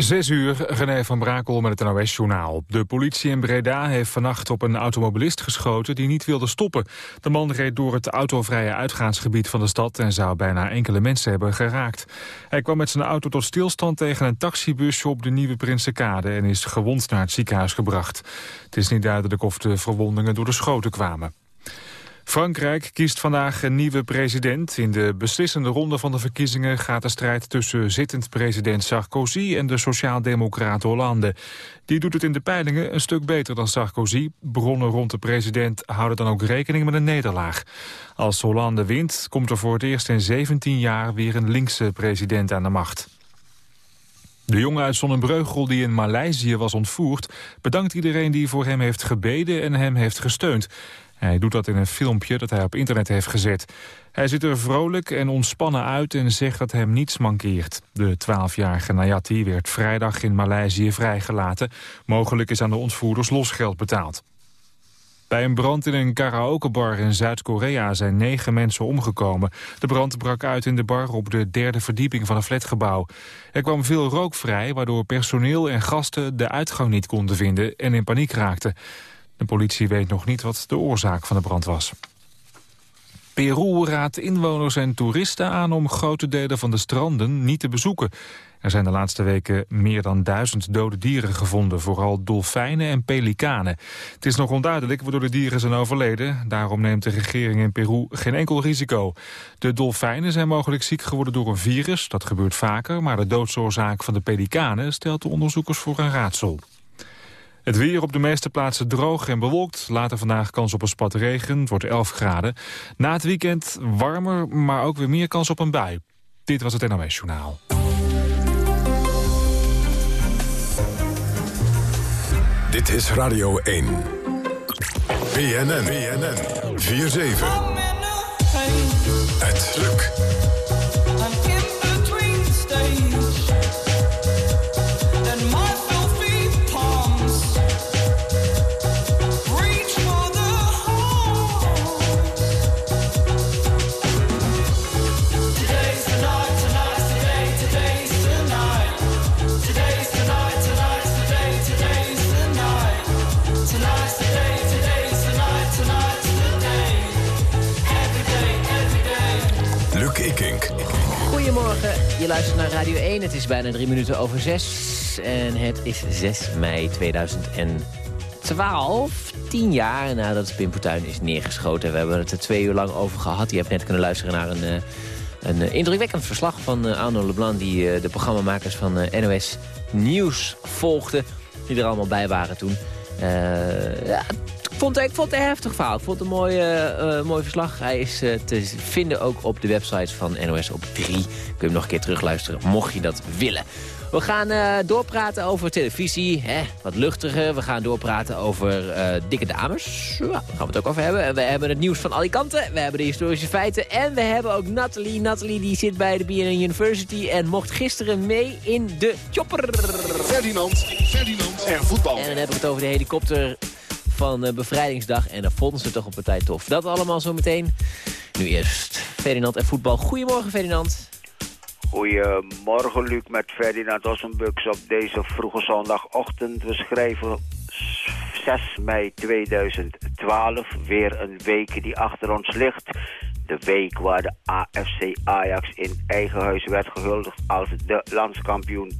Zes uur, René van Brakel met het NOS-journaal. De politie in Breda heeft vannacht op een automobilist geschoten die niet wilde stoppen. De man reed door het autovrije uitgaansgebied van de stad... en zou bijna enkele mensen hebben geraakt. Hij kwam met zijn auto tot stilstand tegen een taxibusje op de Nieuwe Prinsenkade... en is gewond naar het ziekenhuis gebracht. Het is niet duidelijk of de verwondingen door de schoten kwamen. Frankrijk kiest vandaag een nieuwe president. In de beslissende ronde van de verkiezingen gaat de strijd tussen zittend president Sarkozy en de sociaaldemocraat Hollande. Die doet het in de peilingen een stuk beter dan Sarkozy. Bronnen rond de president houden dan ook rekening met een nederlaag. Als Hollande wint, komt er voor het eerst in 17 jaar weer een linkse president aan de macht. De jongen uit Zonnebreugel die in Maleisië was ontvoerd... bedankt iedereen die voor hem heeft gebeden en hem heeft gesteund. Hij doet dat in een filmpje dat hij op internet heeft gezet. Hij ziet er vrolijk en ontspannen uit en zegt dat hem niets mankeert. De 12-jarige Nayati werd vrijdag in Maleisië vrijgelaten. Mogelijk is aan de ontvoerders losgeld betaald. Bij een brand in een karaokebar in Zuid-Korea zijn negen mensen omgekomen. De brand brak uit in de bar op de derde verdieping van een flatgebouw. Er kwam veel rook vrij, waardoor personeel en gasten de uitgang niet konden vinden en in paniek raakten. De politie weet nog niet wat de oorzaak van de brand was. Peru raadt inwoners en toeristen aan om grote delen van de stranden niet te bezoeken. Er zijn de laatste weken meer dan duizend dode dieren gevonden, vooral dolfijnen en pelikanen. Het is nog onduidelijk waardoor de dieren zijn overleden. Daarom neemt de regering in Peru geen enkel risico. De dolfijnen zijn mogelijk ziek geworden door een virus, dat gebeurt vaker, maar de doodsoorzaak van de pelikanen stelt de onderzoekers voor een raadsel. Het weer op de meeste plaatsen droog en bewolkt. Later vandaag kans op een spat regen. Het wordt 11 graden. Na het weekend warmer, maar ook weer meer kans op een bui. Dit was het NOS Journaal. Dit is Radio 1. BNN. BNN. 4-7. Het lukt. Luistert naar Radio 1. Het is bijna drie minuten over zes. En het is 6 mei 2012. Tien jaar nadat Pim Fortuyn is neergeschoten. We hebben het er twee uur lang over gehad. Je hebt net kunnen luisteren naar een, eh, een eh, indrukwekkend verslag van uh, Arno Leblanc... die de programmamakers van NOS Nieuws volgden. Die er allemaal bij waren toen. ja, vond, ik vond het een heftig verhaal. Ik vond het een mooi, uh, mooi verslag. Hij is uh, te vinden ook op de websites van NOS op 3. Kun je hem nog een keer terugluisteren, mocht je dat willen. We gaan uh, doorpraten over televisie, hè, wat luchtiger. We gaan doorpraten over dikke dames. Ja, daar gaan we het ook over hebben. We hebben het nieuws van Alicante. We hebben de historische feiten. En we hebben ook Nathalie. Nathalie die zit bij de BNN University en mocht gisteren mee in de chopper. Ferdinand, Ferdinand en voetbal. En dan heb ik het over de helikopter van uh, Bevrijdingsdag. En dat vonden ze toch op een tijd tof. Dat allemaal zo meteen. Nu eerst Ferdinand en voetbal. Goedemorgen Ferdinand. Goedemorgen Luc met Ferdinand Ossenbux op deze vroege zondagochtend. We schrijven 6 mei 2012. Weer een week die achter ons ligt. De week waar de AFC Ajax in eigen huis werd gehuldigd als de landskampioen 2011-2012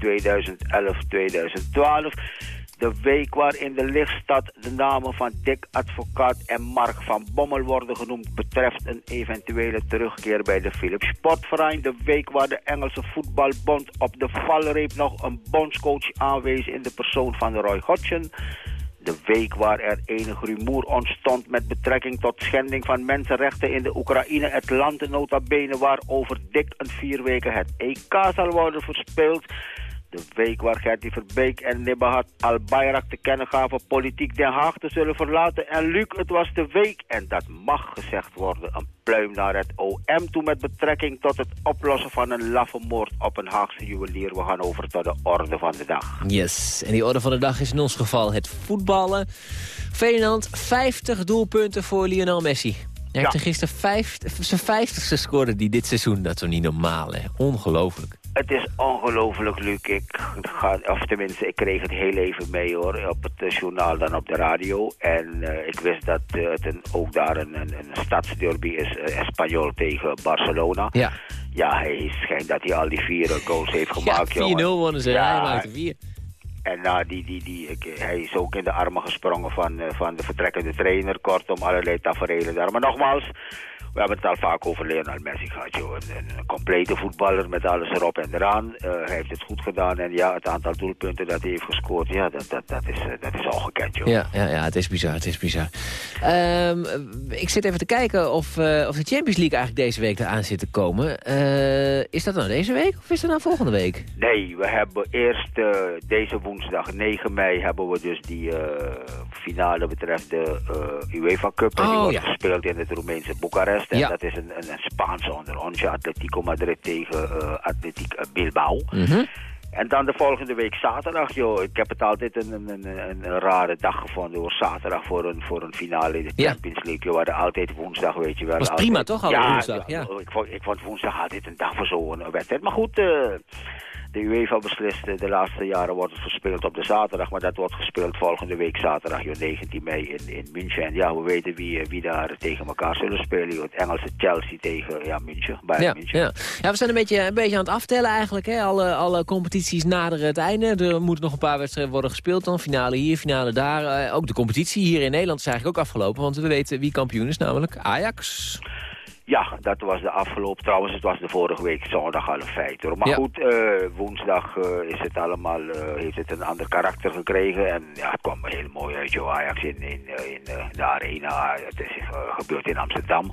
de week waarin de lichtstad de namen van Dick Advocaat en Mark van Bommel worden genoemd... betreft een eventuele terugkeer bij de Philips Sportverein. De week waar de Engelse voetbalbond op de valreep nog een bondscoach aanwees... in de persoon van Roy Hodgson. De week waar er enig rumoer ontstond met betrekking tot schending van mensenrechten in de Oekraïne. Het land nota bene waarover dik een vier weken het EK zal worden verspeeld. De week waar Gertie Verbeek en Nibahat al-Bayrak te kennen gaven politiek Den Haag te zullen verlaten. En Luc, het was de week, en dat mag gezegd worden, een pluim naar het OM toe met betrekking tot het oplossen van een laffe moord op een Haagse juwelier. We gaan over tot de orde van de dag. Yes, en die orde van de dag is in ons geval het voetballen. Ferdinand, 50 doelpunten voor Lionel Messi. Hij heeft gisteren vijf, zijn vijftigste scoorde die dit seizoen. Dat is niet normaal, hè? Ongelooflijk. Het is ongelooflijk, Luc. Ik ga, of tenminste, ik kreeg het heel even mee hoor. Op het eh, journaal dan op de radio. En eh, ik wist dat eh, het een, ook daar een, een, een stadsderby is. Uh, Espanyol tegen Barcelona. Ja. Ja, hij schijnt dat hij al die vier goals heeft gemaakt. Ja, 4-0 wonnen ze. Ja. Hij maakte vier. En nou, die, die, die, ik- hij is ook in de armen gesprongen van, van de vertrekkende trainer. Kortom, allerlei tafereelen daar. Maar nogmaals, we hebben het al vaak over Lionel Messi gehad. Joh. Een, complete voetballer met alles erop en eraan. Eh, hij heeft het goed gedaan. En ja, het aantal doelpunten dat hij heeft gescoord, ja, dat, dat, dat, is, eh, dat is ongekend. Joh. Ja, ja, ja, het is bizar, het is bizar. Ehm, ik zit even te kijken of, eh, of de Champions League eigenlijk deze week eraan zit te komen. Is dat nou deze week of is dat nou volgende week? Nee, we hebben eerst deze woensdag 9 mei hebben we dus die finale betreft de UEFA Cup. En die Oh, wordt ja. gespeeld in het Roemeense Boekarest. En Ja. dat is een, een, een Spaanse Atletico Madrid tegen eh Atletico Bilbao. Mhm. En dan de volgende week zaterdag, joh. Ik heb het altijd een, een, een, een, rare dag gevonden, hoor. Zaterdag voor een, voor een finale in de Ja. Champions League. We hadden altijd woensdag, weet je wel. Was altijd- prima, toch, alle woensdag, ja. Ik, vond, ik vond woensdag altijd een dag voor zo'n wedstrijd. Maar goed, eh, de UEFA beslist, eh, de laatste jaren wordt het gespeeld op de zaterdag. Maar dat wordt gespeeld volgende week zaterdag, joh, 19 mei in, in München. En ja, we weten wie, eh, wie daar tegen elkaar zullen spelen. joh. Het Engelse Chelsea tegen ja, München, Bayern Ja, München. ja. ja, we zijn een beetje, een beetje aan het aftellen eigenlijk. Hè? Alle, alle competities naderen het einde. Er moeten nog een paar wedstrijden worden gespeeld dan. Finale hier, finale daar. Eh, ook de competitie hier in Nederland is eigenlijk ook afgelopen. Want we weten wie kampioen is, namelijk Ajax. Ja, dat was de afgelopen. Trouwens, het was de vorige week zondag al een feit hoor. Maar Ja. goed, eh, woensdag eh, is het allemaal, eh, heeft het een ander karakter gekregen. En ja, het kwam heel mooi uit, joh. Ajax in, in, in de arena. Het is gebeurd in Amsterdam.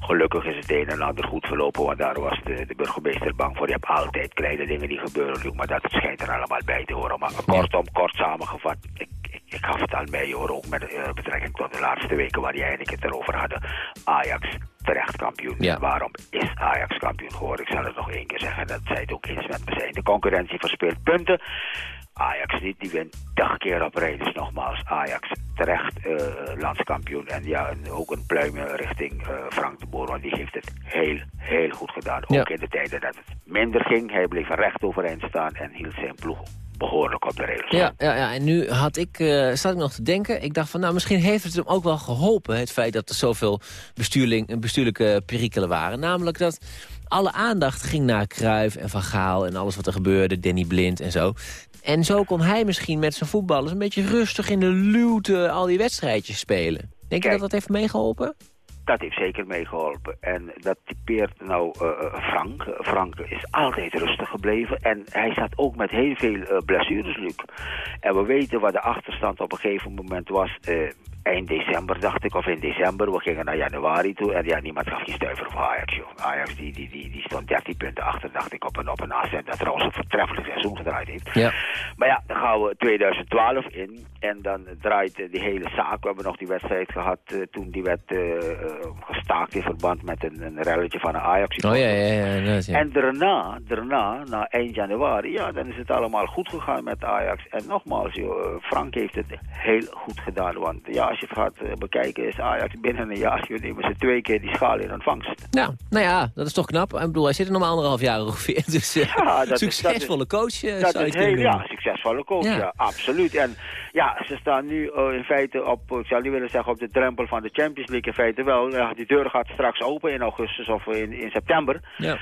Gelukkig is het een en ander goed verlopen, want daar was de, de burgemeester bang voor. Je hebt altijd kleine dingen die gebeuren, maar dat schijnt er allemaal bij te horen. Maar kortom, kort samengevat, ik, ik, gaf het al mee hoor, ook met betrekking tot de laatste weken waar jij en ik het erover hadden. Ajax terecht kampioen. Ja. Waarom is Ajax kampioen geworden? Ik zal het nog één keer zeggen, dat zij het ook eens met me zijn. De concurrentie verspeelt punten. Ajax niet, die wint 30 keer op rij. Dus nogmaals, Ajax terecht eh, landskampioen. En ja, en ook een pluim richting eh, Frank de Boer, want die heeft het heel, heel goed gedaan. Ja. Ook in de tijden dat het minder ging. Hij bleef recht overeind staan en hield zijn ploeg behoorlijk op de rails. Ja, ja, ja, en nu had ik, eh zat ik nog te denken. Ik dacht van, nou, misschien heeft het hem ook wel geholpen... het feit dat er zoveel bestuurling, bestuurlijke perikelen waren. Namelijk dat alle aandacht ging naar Cruijff en Van Gaal... en alles wat er gebeurde, Danny Blind en zo. En zo kon hij misschien met zijn voetballers... een beetje rustig in de luwte al die wedstrijdjes spelen. Denk je Kijk. dat dat heeft meegeholpen? Dat heeft zeker meegeholpen. En dat typeert nou eh, Frank. Frank is altijd rustig gebleven. En hij zat ook met heel veel eh, blessures, Luc. En we weten wat de achterstand op een gegeven moment was. eh, eind december, dacht ik, of in december. We gingen naar januari toe. En ja, niemand gaf geen stuiver voor Ajax, joh. Ajax die, die, die, die stond 13 punten achter, dacht ik, op een, op een afzet. Dat trouwens een vertreffelijk seizoen gedraaid heeft. Ja. Maar ja, dan gaan we 2012 in. En dan draait die hele zaak. We hebben nog die wedstrijd gehad eh, toen die werd gestaakt in verband met een, een relletje van een Ajax. Oh ja, ja, ja. ja. En daarna, daarna, na eind januari, ja, dan is het allemaal goed gegaan met Ajax. En nogmaals, joh, eh, Frank heeft het heel goed gedaan. Want ja, als je het gaat eh, bekijken, is Ajax binnen een jaar, joh, nemen ze twee keer die schaal in ontvangst. Nou, nou ja, dat is toch knap. Ik bedoel, hij zit er nog maar anderhalf jaar ongeveer. Dus eh, Ja, dat is- succesvolle coach eh, Dat zou is heel, ja, succesvolle coach, Ja. ja. absoluut. En ja, ze staan nu eh, in feite op, ik zou niet willen zeggen op de drempel van de Champions League, in feite wel. Die deur gaat straks open in augustus of in, in september. Ja.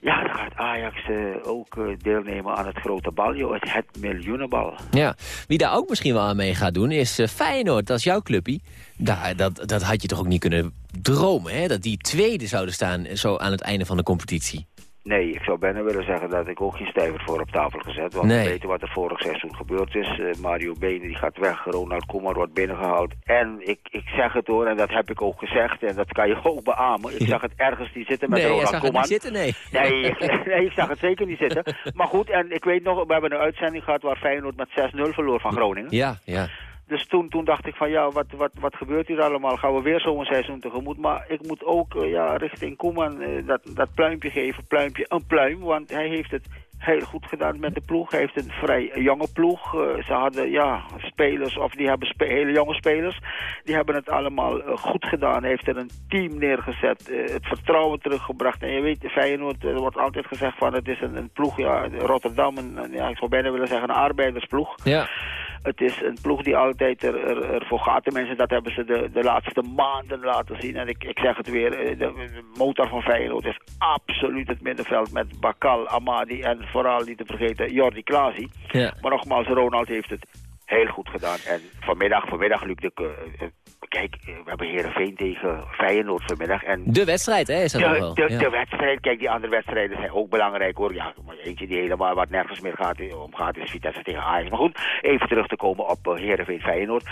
Ja, dan gaat Ajax eh, ook eh, deelnemen aan het grote bal, joh, het, het miljoenenbal. Ja, wie daar ook misschien wel aan mee gaat doen is eh, Feyenoord. Dat is jouw clubpie. Daar, dat, dat had je toch ook niet kunnen dromen, hè? Dat die tweede zouden staan zo aan het einde van de competitie. Nee, ik zou bijna willen zeggen dat ik ook geen stijver voor op tafel gezet. Want Nee. we weten wat er vorig seizoen gebeurd is. Eh, Mario Bene die gaat weg, Ronald Koeman wordt binnengehaald. En ik, ik zeg het hoor, en dat heb ik ook gezegd. En dat kan je ook beamen. Ik zag het ergens niet zitten met nee, Ronald zag het Koeman. niet zitten, nee. Nee, nee, ik zag het zeker niet zitten. Maar goed, en ik weet nog, we hebben een uitzending gehad waar Feyenoord met 6-0 verloor van Groningen. Ja, ja. Dus toen, toen dacht ik van ja, wat, wat, wat gebeurt hier allemaal? Gaan we weer zo'n seizoen tegemoet? Maar ik moet ook eh, ja, richting Koeman eh, dat, dat pluimpje geven, pluimpje, een pluim. Want hij heeft het heel goed gedaan met de ploeg. Hij heeft een vrij jonge ploeg. Uh, ze hadden ja, spelers, of die hebben spe hele jonge spelers. Die hebben het allemaal goed gedaan. Hij heeft er een team neergezet. Het vertrouwen teruggebracht. En je weet, Feyenoord, er wordt altijd gezegd van het is een, een ploeg, ja, Rotterdam, een, ja, ik zou bijna willen zeggen een arbeidersploeg. Ja. Het is een ploeg die altijd er, er, ervoor gaat. Tenminste, dat hebben ze de, de laatste maanden laten zien. En ik, ik zeg het weer, de, de motor van Feyenoord is absoluut het middenveld met Bakal, Amadi en vooral niet te vergeten Jordi Klaasie. Ja. Maar nogmaals, Ronald heeft het heel goed gedaan. En vanmiddag, vanmiddag Luc, de, uh, kijk, we hebben Heerenveen tegen Feyenoord vanmiddag. En de wedstrijd, hè, is dat de, wel? De, ja. de, wedstrijd, kijk, die andere wedstrijden zijn ook belangrijk, hoor. Ja, maar eentje die helemaal wat nergens meer gaat, om gaat is Vitesse tegen Ajax. Maar goed, even terug te komen op uh, Heerenveen Feyenoord.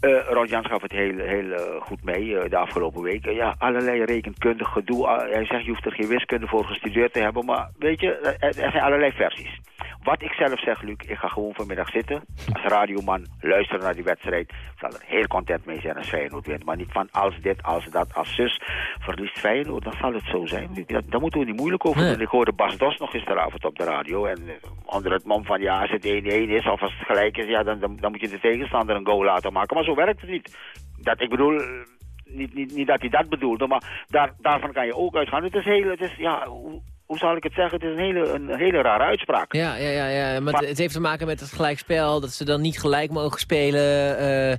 Uh, Ron Jans gaf het heel, heel uh, goed mee de afgelopen weken. Ja, allerlei rekenkundig gedoe. hij zegt, je hoeft er geen wiskunde voor gestudeerd te hebben. Maar weet je, er zijn allerlei versies. Wat ik zelf zeg, Luc, ik ga gewoon vanmiddag zitten. Als radioman, luisteren naar die wedstrijd. Ik zal er heel content mee zijn als Feyenoord wint. Maar niet van als dit, als dat, als zus. Verliest Feyenoord, dan zal het zo zijn. Daar moeten we niet moeilijk over doen. Nee. Ik hoorde Bas Dos nog gisteravond op de radio. En onder het mom van, ja, als het 1-1 is of als het gelijk is... Ja, dan, dan, dan moet je de tegenstander een goal laten maken. Maar zo werkt het niet. Dat, ik bedoel, niet, niet, niet dat hij dat bedoelde, maar daar, daarvan kan je ook uitgaan. Het is heel, het is, ja, hoe, hoe zal ik het zeggen? Het is een hele, een hele rare uitspraak. Ja, ja, ja, ja. maar, maar het heeft te maken met het gelijkspel. Dat ze dan niet gelijk mogen spelen. Uh,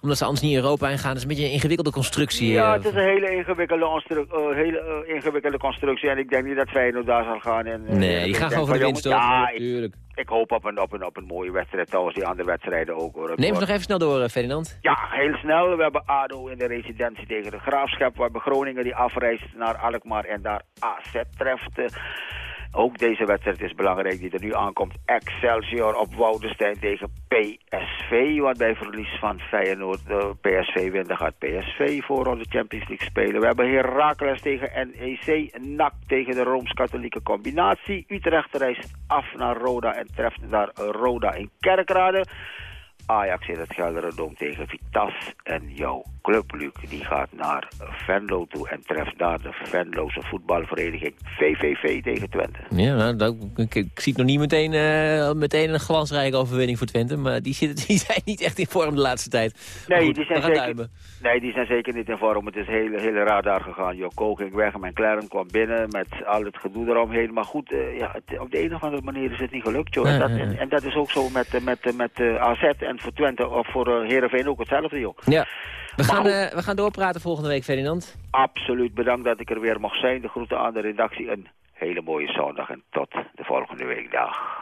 omdat ze anders niet in Europa ingaan. Dat is een beetje een ingewikkelde constructie. Ja, uh, het is een hele ingewikkelde, uh, hele, ingewikkelde constructie. En ik denk niet dat Feyenoord daar zal gaan. En, nee, die gaan gewoon voor de winst. Ja, natuurlijk. Ik, hoop op een, op, een, op een mooie wedstrijd. Trouwens, die andere wedstrijden ook. Hoor. Neem ze nog even snel door, Ferdinand. Ja, heel snel. We hebben ADO in de residentie tegen de Graafschap. We hebben Groningen die afreist naar Alkmaar en daar AZ treft. Ook deze wedstrijd is belangrijk die er nu aankomt. Excelsior op Woudenstein tegen PSV. Want bij verlies van Feyenoord, uh, PSV wint, dan gaat PSV voor de Champions League spelen. We hebben Heracles tegen NEC. NAC tegen de Rooms-Katholieke combinatie. Utrecht reist af naar Roda en treft daar Roda in Kerkrade. Ajax in het Gelderdoom tegen Vitas. En jouw club, Luc, die gaat naar Venlo toe en treft daar de Venloze voetbalvereniging VVV tegen Twente. Ja, nou, dat, ik, ik, zie nog niet meteen, uh, meteen een glansrijke overwinning voor Twente. Maar die, zitten, die zijn niet echt in vorm de laatste tijd. Nee, goed, die zijn zeker, nee, die zijn zeker niet in vorm. Het is heel, heel raar daar gegaan. Joko ging weg en McLaren kwam binnen met al het gedoe eromheen. Maar goed, uh, ja, het, op de een of andere manier is het niet gelukt. Joh. En, dat, en, en, dat is ook zo met, met, met uh, AZ en voor Twente of voor uh, Heerenveen ook hetzelfde, joh. Ja. We gaan, uh, we gaan doorpraten volgende week, Ferdinand. Absoluut, bedankt dat ik er weer mocht zijn. De groeten aan de redactie. Een hele mooie zondag en tot de volgende week. Dag.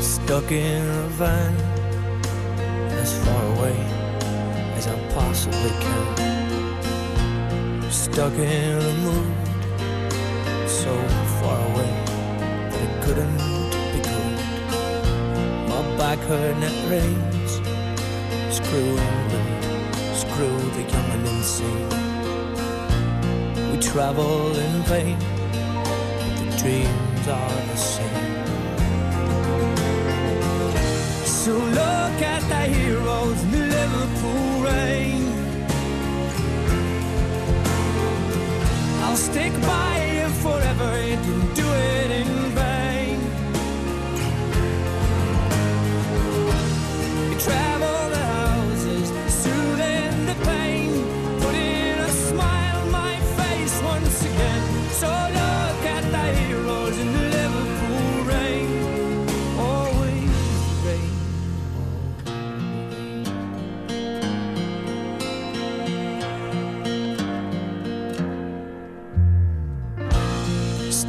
Stuck in a van as far away as I possibly can. Stuck in a mood so far away that it couldn't be good. My back hurt and it rains. Screw England, screw the young and insane. We travel in vain, but the dreams are the same. So look at the heroes in the Liverpool rain. I'll stick by you forever didn't do it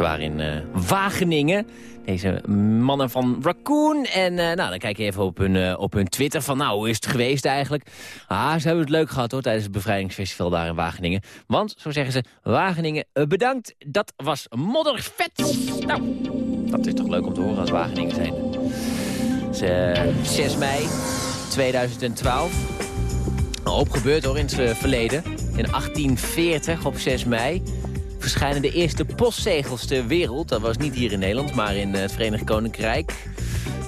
Ze waren in eh, Wageningen. Deze mannen van Raccoon. En eh, nou, dan kijk je even op hun, eh, op hun Twitter van nou, hoe is het geweest eigenlijk? Ah, ze hebben het leuk gehad hoor, tijdens het bevrijdingsfestival daar in Wageningen. Want, zo zeggen ze, Wageningen bedankt, dat was moddervet. Nou, dat is toch leuk om te horen als Wageningen zijn. Eh, 6 mei 2012. Een hoop gebeurd hoor in het verleden. In 1840 op 6 mei verschijnen de eerste postzegels ter wereld. Dat was niet hier in Nederland, maar in eh, het Verenigd Koninkrijk.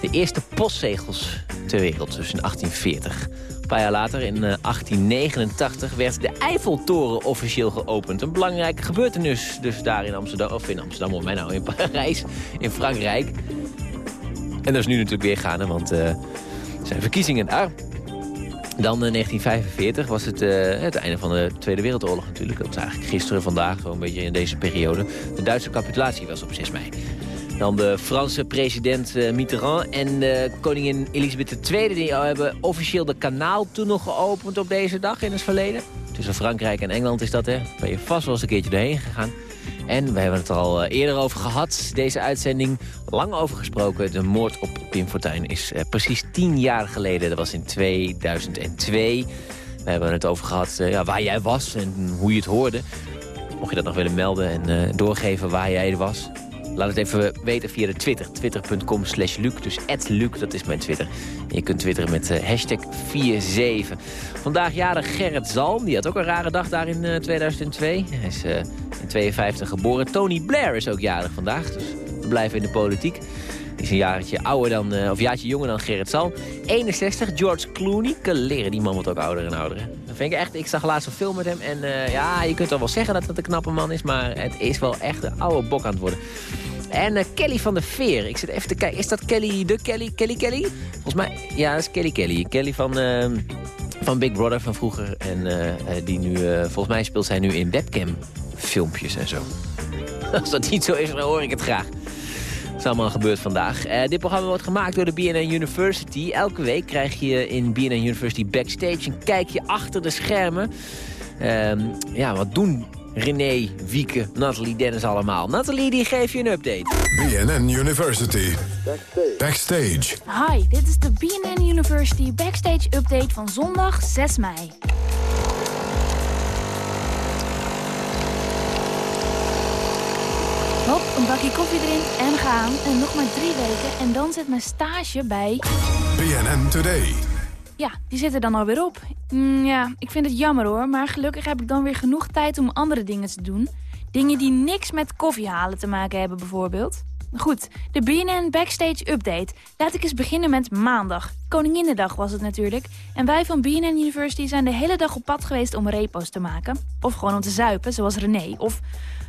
De eerste postzegels ter wereld, dus in 1840. Een paar jaar later, in eh, 1889, werd de Eiffeltoren officieel geopend. Een belangrijke gebeurtenis dus daar in Amsterdam. Of in Amsterdam, of mij nou, in Parijs, in Frankrijk. En dat is nu natuurlijk weer gaande, want eh, er zijn verkiezingen daar. Dan in 1945 was het eh, het einde van de Tweede Wereldoorlog natuurlijk. Dat was eigenlijk gisteren, vandaag, zo'n beetje in deze periode. De Duitse capitulatie was op 6 mei. Dan de Franse president eh, Mitterrand en eh, koningin Elisabeth II... die hebben officieel de kanaaltunnel geopend op deze dag in het verleden. Tussen Frankrijk en Engeland is dat, hè. Ben je vast wel eens een keertje doorheen gegaan. En we hebben het er al eh, eerder over gehad. Deze uitzending, lang over gesproken. De moord op Pim Fortuyn is eh, precies tien jaar geleden. Dat was in 2002. We hebben het over gehad eh, ja, waar jij was en hoe je het hoorde. Mocht je dat nog willen melden en doorgeven waar jij was... Laat het even weten via de Twitter. Twitter.com slash Luc. Dus Luc, dat is mijn Twitter. En je kunt twitteren met eh, hashtag 47. Vandaag jarig Gerrit Zalm. Die had ook een rare dag daar in eh, 2002. Hij is eh, in 52 geboren. Tony Blair is ook jarig vandaag. Dus we blijven in de politiek. Die is een jaartje ouder dan, eh, of jaartje jonger dan Gerrit Zalm. 61, George Clooney. Kan leren, die man wordt ook ouder en ouder. Dat vind ik echt, ik zag laatst een film met hem. En eh, ja, je kunt wel wel zeggen dat het een knappe man is. Maar het is wel echt een oude bok aan het worden. En eh, Kelly van der Veer. Ik zit even te kijken. Is dat Kelly, de Kelly, Kelly Kelly? Volgens mij, ja, dat is Kelly Kelly. Kelly van, eh, van Big Brother van vroeger. En eh, eh, die nu, volgens mij speelt zij nu in webcam filmpjes en zo. Als dat niet zo is, dan hoor ik het graag. Dat is allemaal gebeurd vandaag. Dit programma wordt gemaakt door de BNN University. Elke week krijg je in BNN University Backstage een kijkje achter de schermen. Ehm, ja, wat doen René, Wieke, Nathalie, Dennis allemaal? Nathalie, die geeft je een update. BNN University. Backstage. Hi, dit is de BNN University Backstage Update van zondag 6 mei. Hop, een bakje koffie erin en gaan. En nog maar drie weken en dan zit mijn stage bij... BNN Today. Ja, die zit er dan alweer op. Mm, ja, ik vind het jammer hoor, maar gelukkig heb ik dan weer genoeg tijd om andere dingen te doen. Dingen die niks met koffie halen te maken hebben bijvoorbeeld. Goed, de BNN Backstage Update. Laat ik eens beginnen met maandag. Koninginnedag was het natuurlijk. En wij van BNN University zijn de hele dag op pad geweest om repo's te maken. Of gewoon om te zuipen, zoals René. Of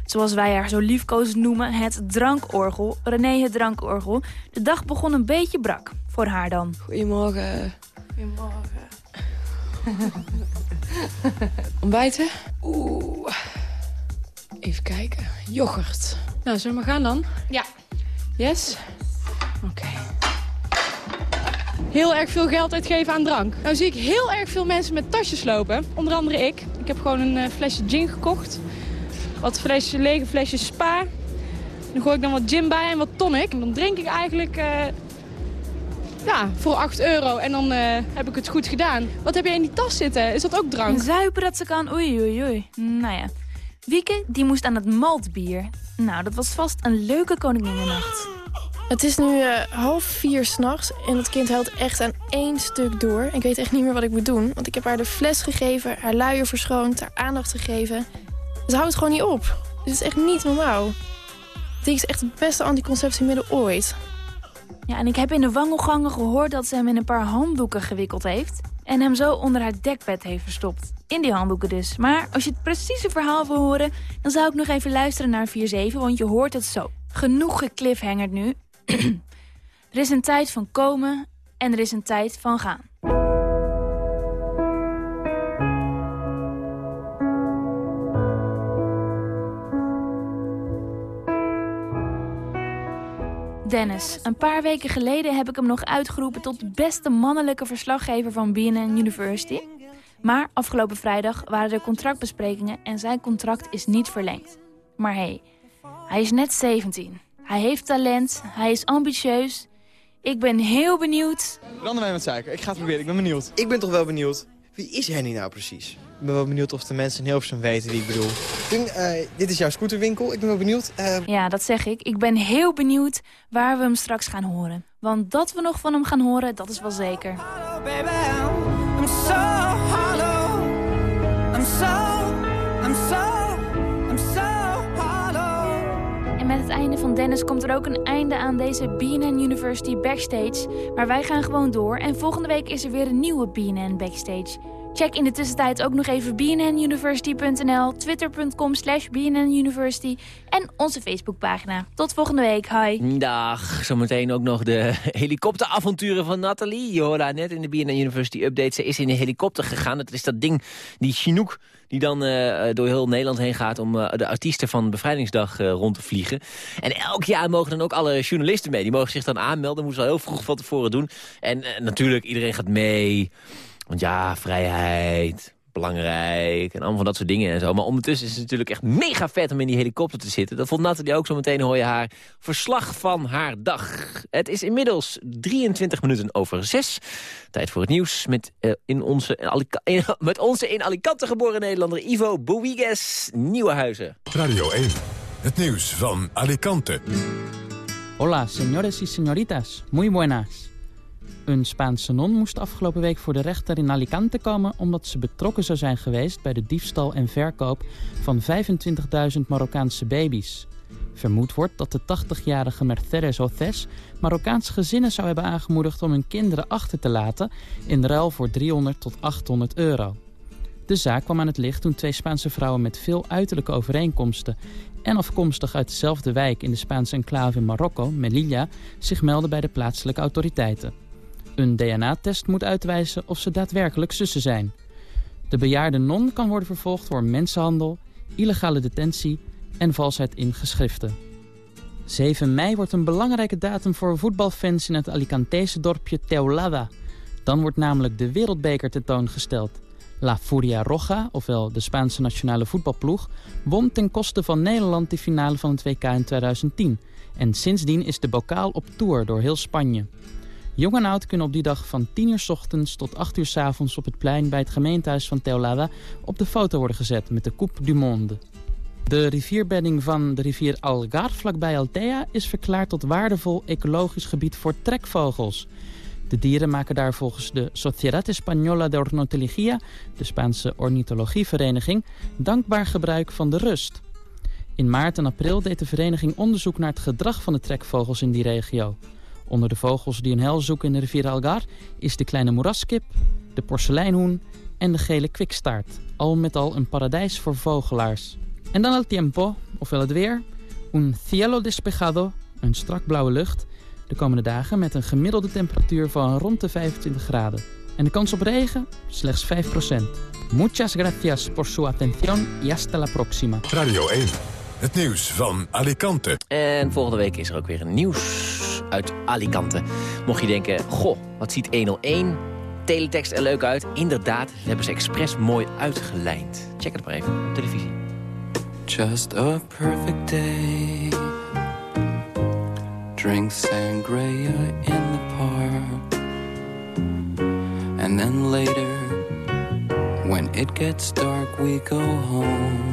zoals wij haar zo liefkozend noemen, het drankorgel. René het drankorgel. De dag begon een beetje brak. Voor haar dan. Goedemorgen. Goedemorgen. Ontbijten? Oeh. Even kijken. Yoghurt. Nou, zullen we maar gaan dan? Ja. Yes? Oké. Heel erg veel geld uitgeven aan drank. Nou zie ik heel erg veel mensen met tasjes lopen. Onder andere ik. Ik heb gewoon een uh, flesje gin gekocht. Wat flesje, lege flesjes spa. Dan gooi ik dan wat gin bij en wat tonic. En dan drink ik eigenlijk uh, ja, voor 8 euro. En dan uh, heb ik het goed gedaan. Wat heb jij in die tas zitten? Is dat ook drank? Zuipen dat ze kan. Oei, oei, oei. Nou ja. Wieke, die moest aan het maltbier. Nou, dat was vast een leuke koninginnennacht. Het is nu uh, half vier s'nachts en het kind huilt echt aan één stuk door. Ik weet echt niet meer wat ik moet doen, want ik heb haar de fles gegeven, haar luier verschoond, haar aandacht gegeven. Ze houdt gewoon niet op. Dit is echt niet normaal. Dit is echt het beste anticonceptiemiddel ooit. Ja, en ik heb in de wangelgangen gehoord dat ze hem in een paar handdoeken gewikkeld heeft. En hem zo onder haar dekbed heeft verstopt. In die handdoeken dus. Maar als je het precieze verhaal wil horen... dan zou ik nog even luisteren naar 4-7, want je hoort het zo. Genoeg gekliffhangerd nu. er is een tijd van komen en er is een tijd van gaan. Dennis. Een paar weken geleden heb ik hem nog uitgeroepen tot de beste mannelijke verslaggever van BNN University. Maar afgelopen vrijdag waren er contractbesprekingen en zijn contract is niet verlengd. Maar hé, hey, hij is net 17. Hij heeft talent, hij is ambitieus. Ik ben heel benieuwd. Branden wij met suiker. Ik ga het proberen, ik ben benieuwd. Ik ben toch wel benieuwd. Wie is Henny nou precies? Ik ben wel benieuwd of de mensen in Hilversum weten wie ik bedoel. Ding, uh, dit is jouw scooterwinkel. Ik ben wel benieuwd. Uh... Ja, dat zeg ik. Ik ben heel benieuwd waar we hem straks gaan horen. Want dat we nog van hem gaan horen, dat is wel zeker. Hello, baby. I'm so hollow. I'm so, I'm so, I'm so hollow. En met het einde van Dennis komt er ook een einde aan deze BNN University Backstage. Maar wij gaan gewoon door. En volgende week is er weer een nieuwe BNN Backstage. Check in de tussentijd ook nog even bnnuniversity.nl, twitter.com slash bnnuniversity en onze Facebookpagina. Tot volgende week, hi. Dag, zometeen ook nog de helikopteravonturen van Nathalie. Je net in de BNN University Update. Ze is in een helikopter gegaan. Het is dat ding, die Chinook, die dan uh, door heel Nederland heen gaat... om uh, de artiesten van Bevrijdingsdag rond te vliegen. En elk jaar mogen dan ook alle journalisten mee. Die mogen zich dan aanmelden, moeten ze al heel vroeg van tevoren doen. En natuurlijk, iedereen gaat mee... Want ja, vrijheid, belangrijk en allemaal van dat soort dingen en zo. Maar ondertussen is het natuurlijk echt mega vet om in die helikopter te zitten. Dat vond Nathalie ook zo meteen, hoor je haar verslag van haar dag. Het is inmiddels 23 minuten over 6. Tijd voor het nieuws met, uh, in onze, in, met onze in Alicante geboren Nederlander Ivo Bouygues Nieuwenhuizen. Radio 1, het nieuws van Alicante. Hola, señores y señoritas. Muy buenas. Een Spaanse non moest afgelopen week voor de rechter in Alicante komen... omdat ze betrokken zou zijn geweest bij de diefstal en verkoop van 25.000 Marokkaanse baby's. Vermoed wordt dat de 80-jarige Mercedes Oces Marokkaanse gezinnen zou hebben aangemoedigd om hun kinderen achter te laten... in ruil voor 300 tot 800 euro. De zaak kwam aan het licht toen twee Spaanse vrouwen met veel uiterlijke overeenkomsten... en afkomstig uit dezelfde wijk in de Spaanse enclave in Marokko, Melilla... zich meldden bij de plaatselijke autoriteiten. Een DNA-test moet uitwijzen of ze daadwerkelijk zussen zijn. De bejaarde non kan worden vervolgd voor mensenhandel, illegale detentie en valsheid in geschriften. 7 mei wordt een belangrijke datum voor voetbalfans in het Alicantese dorpje Teulada. Dan wordt namelijk de wereldbeker tentoongesteld. La Furia Roja, ofwel de Spaanse nationale voetbalploeg, won ten koste van Nederland de finale van het WK in 2010. En sindsdien is de bokaal op tour door heel Spanje. Jong en oud kunnen op die dag van 10 uur s ochtends tot 8 uur s avonds op het plein bij het gemeentehuis van Teolada op de foto worden gezet met de Coupe du Monde. De rivierbedding van de rivier Algar vlakbij Altea is verklaard tot waardevol ecologisch gebied voor trekvogels. De dieren maken daar volgens de Sociedad Española de Ornitología, de Spaanse ornitologievereniging, dankbaar gebruik van de rust. In maart en april deed de vereniging onderzoek naar het gedrag van de trekvogels in die regio. Onder de vogels die een hel zoeken in de rivier Algar is de kleine moeraskip, de porseleinhoen en de gele kwikstaart. Al met al een paradijs voor vogelaars. En dan el tiempo, ofwel het weer. Un cielo despejado, een strak blauwe lucht. De komende dagen met een gemiddelde temperatuur van rond de 25 graden. En de kans op regen? Slechts 5%. Muchas gracias por su atención y hasta la próxima. Radio 1, het nieuws van Alicante. En volgende week is er ook weer een nieuws uit Alicante. Mocht je denken, goh, wat ziet 101 teletext er leuk uit? Inderdaad, dat hebben ze expres mooi uitgelijnd. Check het maar even op televisie. Just a perfect day Drink sangria in the park And then later When it gets dark we go home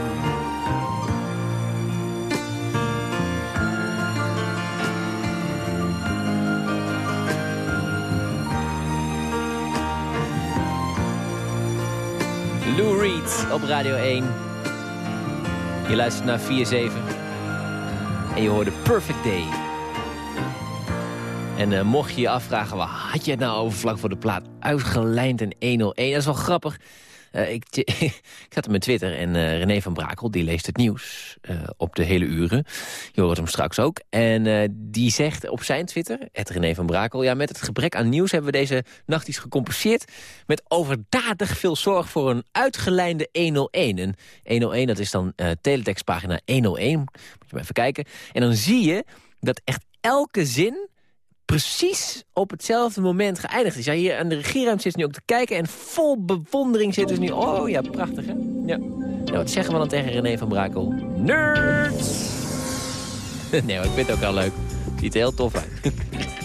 Op Radio 1. Je luistert naar 4-7. En je hoorde Perfect Day. En eh, mocht je je afvragen, waar had je het nou over vlak voor de plaat? Uitgelijnd en 101. Dat is wel grappig. Eh, ik, ik zat op mijn Twitter en eh, René van Brakel die leest het nieuws eh, op de hele uren. Je hoort hem straks ook. En die zegt op zijn Twitter, het René van Brakel... ja, met het gebrek aan nieuws hebben we deze nacht iets gecompenseerd... met overdadig veel zorg voor een uitgelijnde 101. En 101, dat is dan teletextpagina 101. Moet je maar even kijken. En dan zie je dat echt elke zin precies op hetzelfde moment geëindigd is. Ja, hier aan de regieruimte zit nu ook te kijken... en vol bewondering zitten ze nu... Oh ja, prachtig hè? Ja. Nou, wat zeggen we dan tegen René van Brakel? Nerds! nee ik vind het ook wel leuk. Ziet er heel tof uit.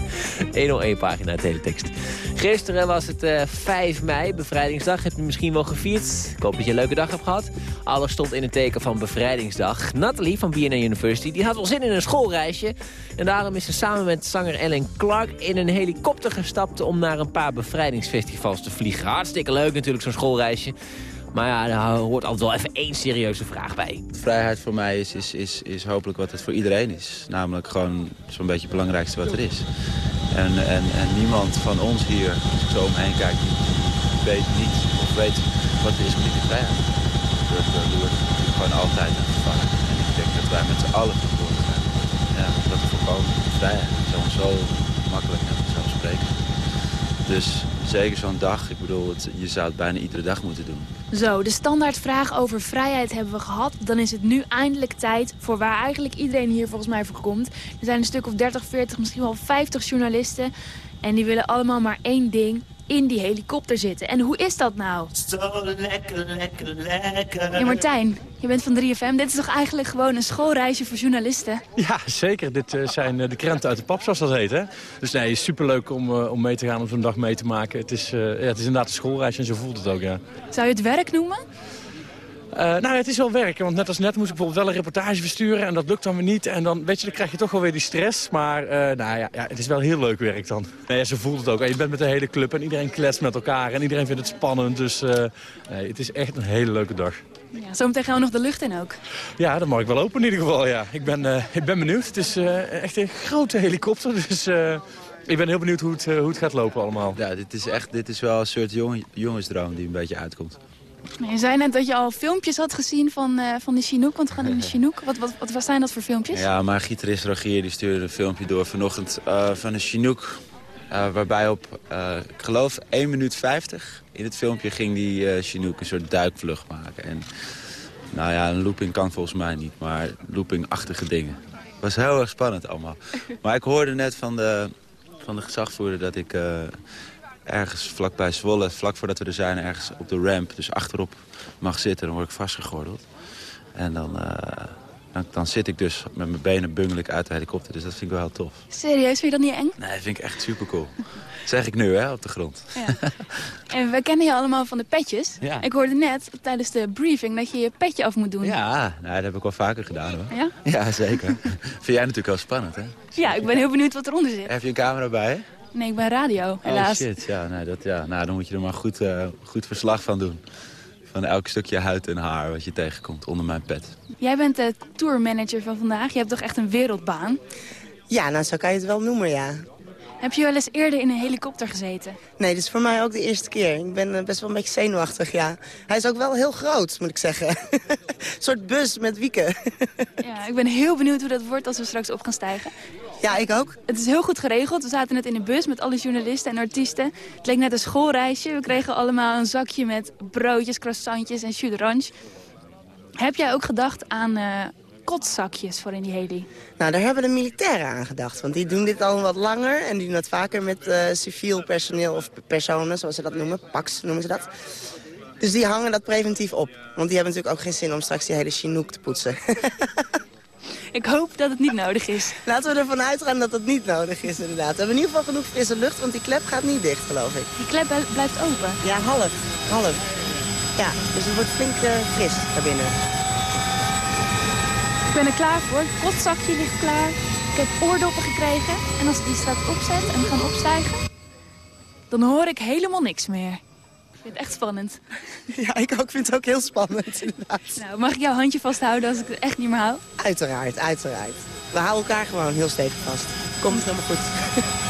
101 pagina teletext. Gisteren was het uh, 5 mei, bevrijdingsdag. Heb je misschien wel gevierd? Ik hoop dat je een leuke dag hebt gehad. Alles stond in het teken van bevrijdingsdag. Nathalie van BNN University die had wel zin in een schoolreisje. En daarom is ze samen met zanger Ellen Clark in een helikopter gestapt... om naar een paar bevrijdingsfestivals te vliegen. Hartstikke leuk natuurlijk, zo'n schoolreisje. Maar ja, daar hoort altijd wel even één serieuze vraag bij. Vrijheid voor mij is, is, is, is hopelijk wat het voor iedereen is. Namelijk gewoon zo'n beetje het belangrijkste wat er is. En, en, en niemand van ons hier, als ik zo omheen kijk, weet niet of weet wat het is om die vrijheid. Dat loert gewoon altijd het gevaar. En ik denk dat wij met z'n allen verantwoordelijk zijn. Ja, dat voorkomen vrijheid. Zo, zo makkelijk en zo spreken. Dus zeker zo'n dag, ik bedoel, het, je zou het bijna iedere dag moeten doen. Zo, de standaardvraag over vrijheid hebben we gehad. Dan is het nu eindelijk tijd voor waar eigenlijk iedereen hier volgens mij voor komt. Er zijn een stuk of 30, 40, misschien wel 50 journalisten. En die willen allemaal maar één ding, in die helikopter zitten. En hoe is dat nou? Zo lekker, lekker, lekker. Ja, Martijn, je bent van 3FM. Dit is toch eigenlijk gewoon een schoolreisje voor journalisten? Ja, zeker. Dit uh, zijn uh, de krenten uit de pap, zoals dat heet. Hè? Dus nee, het is superleuk om, uh, om mee te gaan, om zo'n dag mee te maken. Het is, ja, het is inderdaad een schoolreisje en zo voelt het ook, ja. Zou je het werk noemen? Uh, nou, het is wel werken, want net als net moest ik bijvoorbeeld wel een reportage versturen... en dat lukt dan weer niet. En dan, weet je, dan krijg je toch wel weer die stress. Maar uh, nou ja, ja, het is wel heel leuk werk dan. Nee, ze voelt het ook. En je bent met de hele club en iedereen kletst met elkaar... en iedereen vindt het spannend. Dus uh, nee, het is echt een hele leuke dag. Ja, zometeen gaan we nog de lucht in ook. Ja, dat mag ik wel open in ieder geval, ja. Ik ben, ik ben benieuwd. Het is echt een grote helikopter, dus... Ik ben heel benieuwd hoe het, hoe het gaat lopen allemaal. Ja, dit is echt dit is wel een soort jong, jongensdroom die een beetje uitkomt. Je zei net dat je al filmpjes had gezien van, uh, van de Chinook, want we gaan in de Chinook. Wat, wat, wat, wat zijn dat voor filmpjes? Ja, mijn gitarist Rogier die stuurde een filmpje door vanochtend uh, van de Chinook. Uh, waarbij op, ik geloof, 1 minuut 50 in het filmpje ging die Chinook een soort duikvlucht maken. En, nou ja, een looping kan volgens mij niet, maar loopingachtige dingen. Het was heel erg spannend allemaal. Maar ik hoorde net van de, van de gezagvoerder dat ik ergens vlakbij Zwolle, vlak voordat we er zijn, ergens op de ramp, dus achterop mag zitten. Dan word ik vastgegordeld. En dan, uh, dan, dan, zit ik dus met mijn benen bungelijk uit de helikopter. Dus dat vind ik wel heel tof. Serieus, vind je dat niet eng? Nee, dat vind ik echt super cool. zeg ik nu, hè, op de grond. Ja. En we kennen je allemaal van de petjes. Ja. Ik hoorde net tijdens de briefing dat je je petje af moet doen. Ja, nou, dat heb ik wel vaker gedaan, hoor. Ja? Ja, zeker. vind jij natuurlijk wel spannend, hè? Ja, ik ben heel benieuwd wat eronder zit. Heb je een camera bij, hè? Nee, ik ben radio, helaas. Oh shit, ja, nee, dat, ja. Nou, dan moet je er maar goed, uh, goed verslag van doen. Van elk stukje huid en haar wat je tegenkomt onder mijn pet. Jij bent de tourmanager van vandaag. Je hebt toch echt een wereldbaan? Ja, nou zo kan je het wel noemen, ja. Heb je wel eens eerder in een helikopter gezeten? Nee, dit is voor mij ook de eerste keer. Ik ben best wel een beetje zenuwachtig, ja. Hij is ook wel heel groot, moet ik zeggen. een soort bus met wieken. ja, ik ben heel benieuwd hoe dat wordt als we straks op gaan stijgen. Ja, ik ook. Het is heel goed geregeld. We zaten net in de bus met alle journalisten en artiesten. Het leek net een schoolreisje. We kregen allemaal een zakje met broodjes, croissantjes en jus d'orange. Heb jij ook gedacht aan uh, kotzakjes voor in die heli? Nou, daar hebben de militairen aan gedacht. Want die doen dit al wat langer en die doen dat vaker met uh, civiel personeel of personen, zoals ze dat noemen. Pax noemen ze dat. Dus die hangen dat preventief op. Want die hebben natuurlijk ook geen zin om straks die hele chinook te poetsen. Ik hoop dat het niet nodig is. Laten we ervan uitgaan dat het niet nodig is, inderdaad. We hebben in ieder geval genoeg frisse lucht, want die klep gaat niet dicht, geloof ik. Die klep blijft open? Ja, half. Half. Ja, dus het wordt flink uh, fris daarbinnen. Ik ben er klaar voor. Het kotzakje ligt klaar. Ik heb oordoppen gekregen. En als ik die straks opzet en we gaan opstijgen... dan hoor ik helemaal niks meer. Ik vind het echt spannend. Ja, ik ook vind het ook heel spannend, inderdaad. Nou, mag ik jouw handje vasthouden als ik het echt niet meer hou? Uiteraard, uiteraard. We houden elkaar gewoon heel stevig vast. Komt helemaal goed.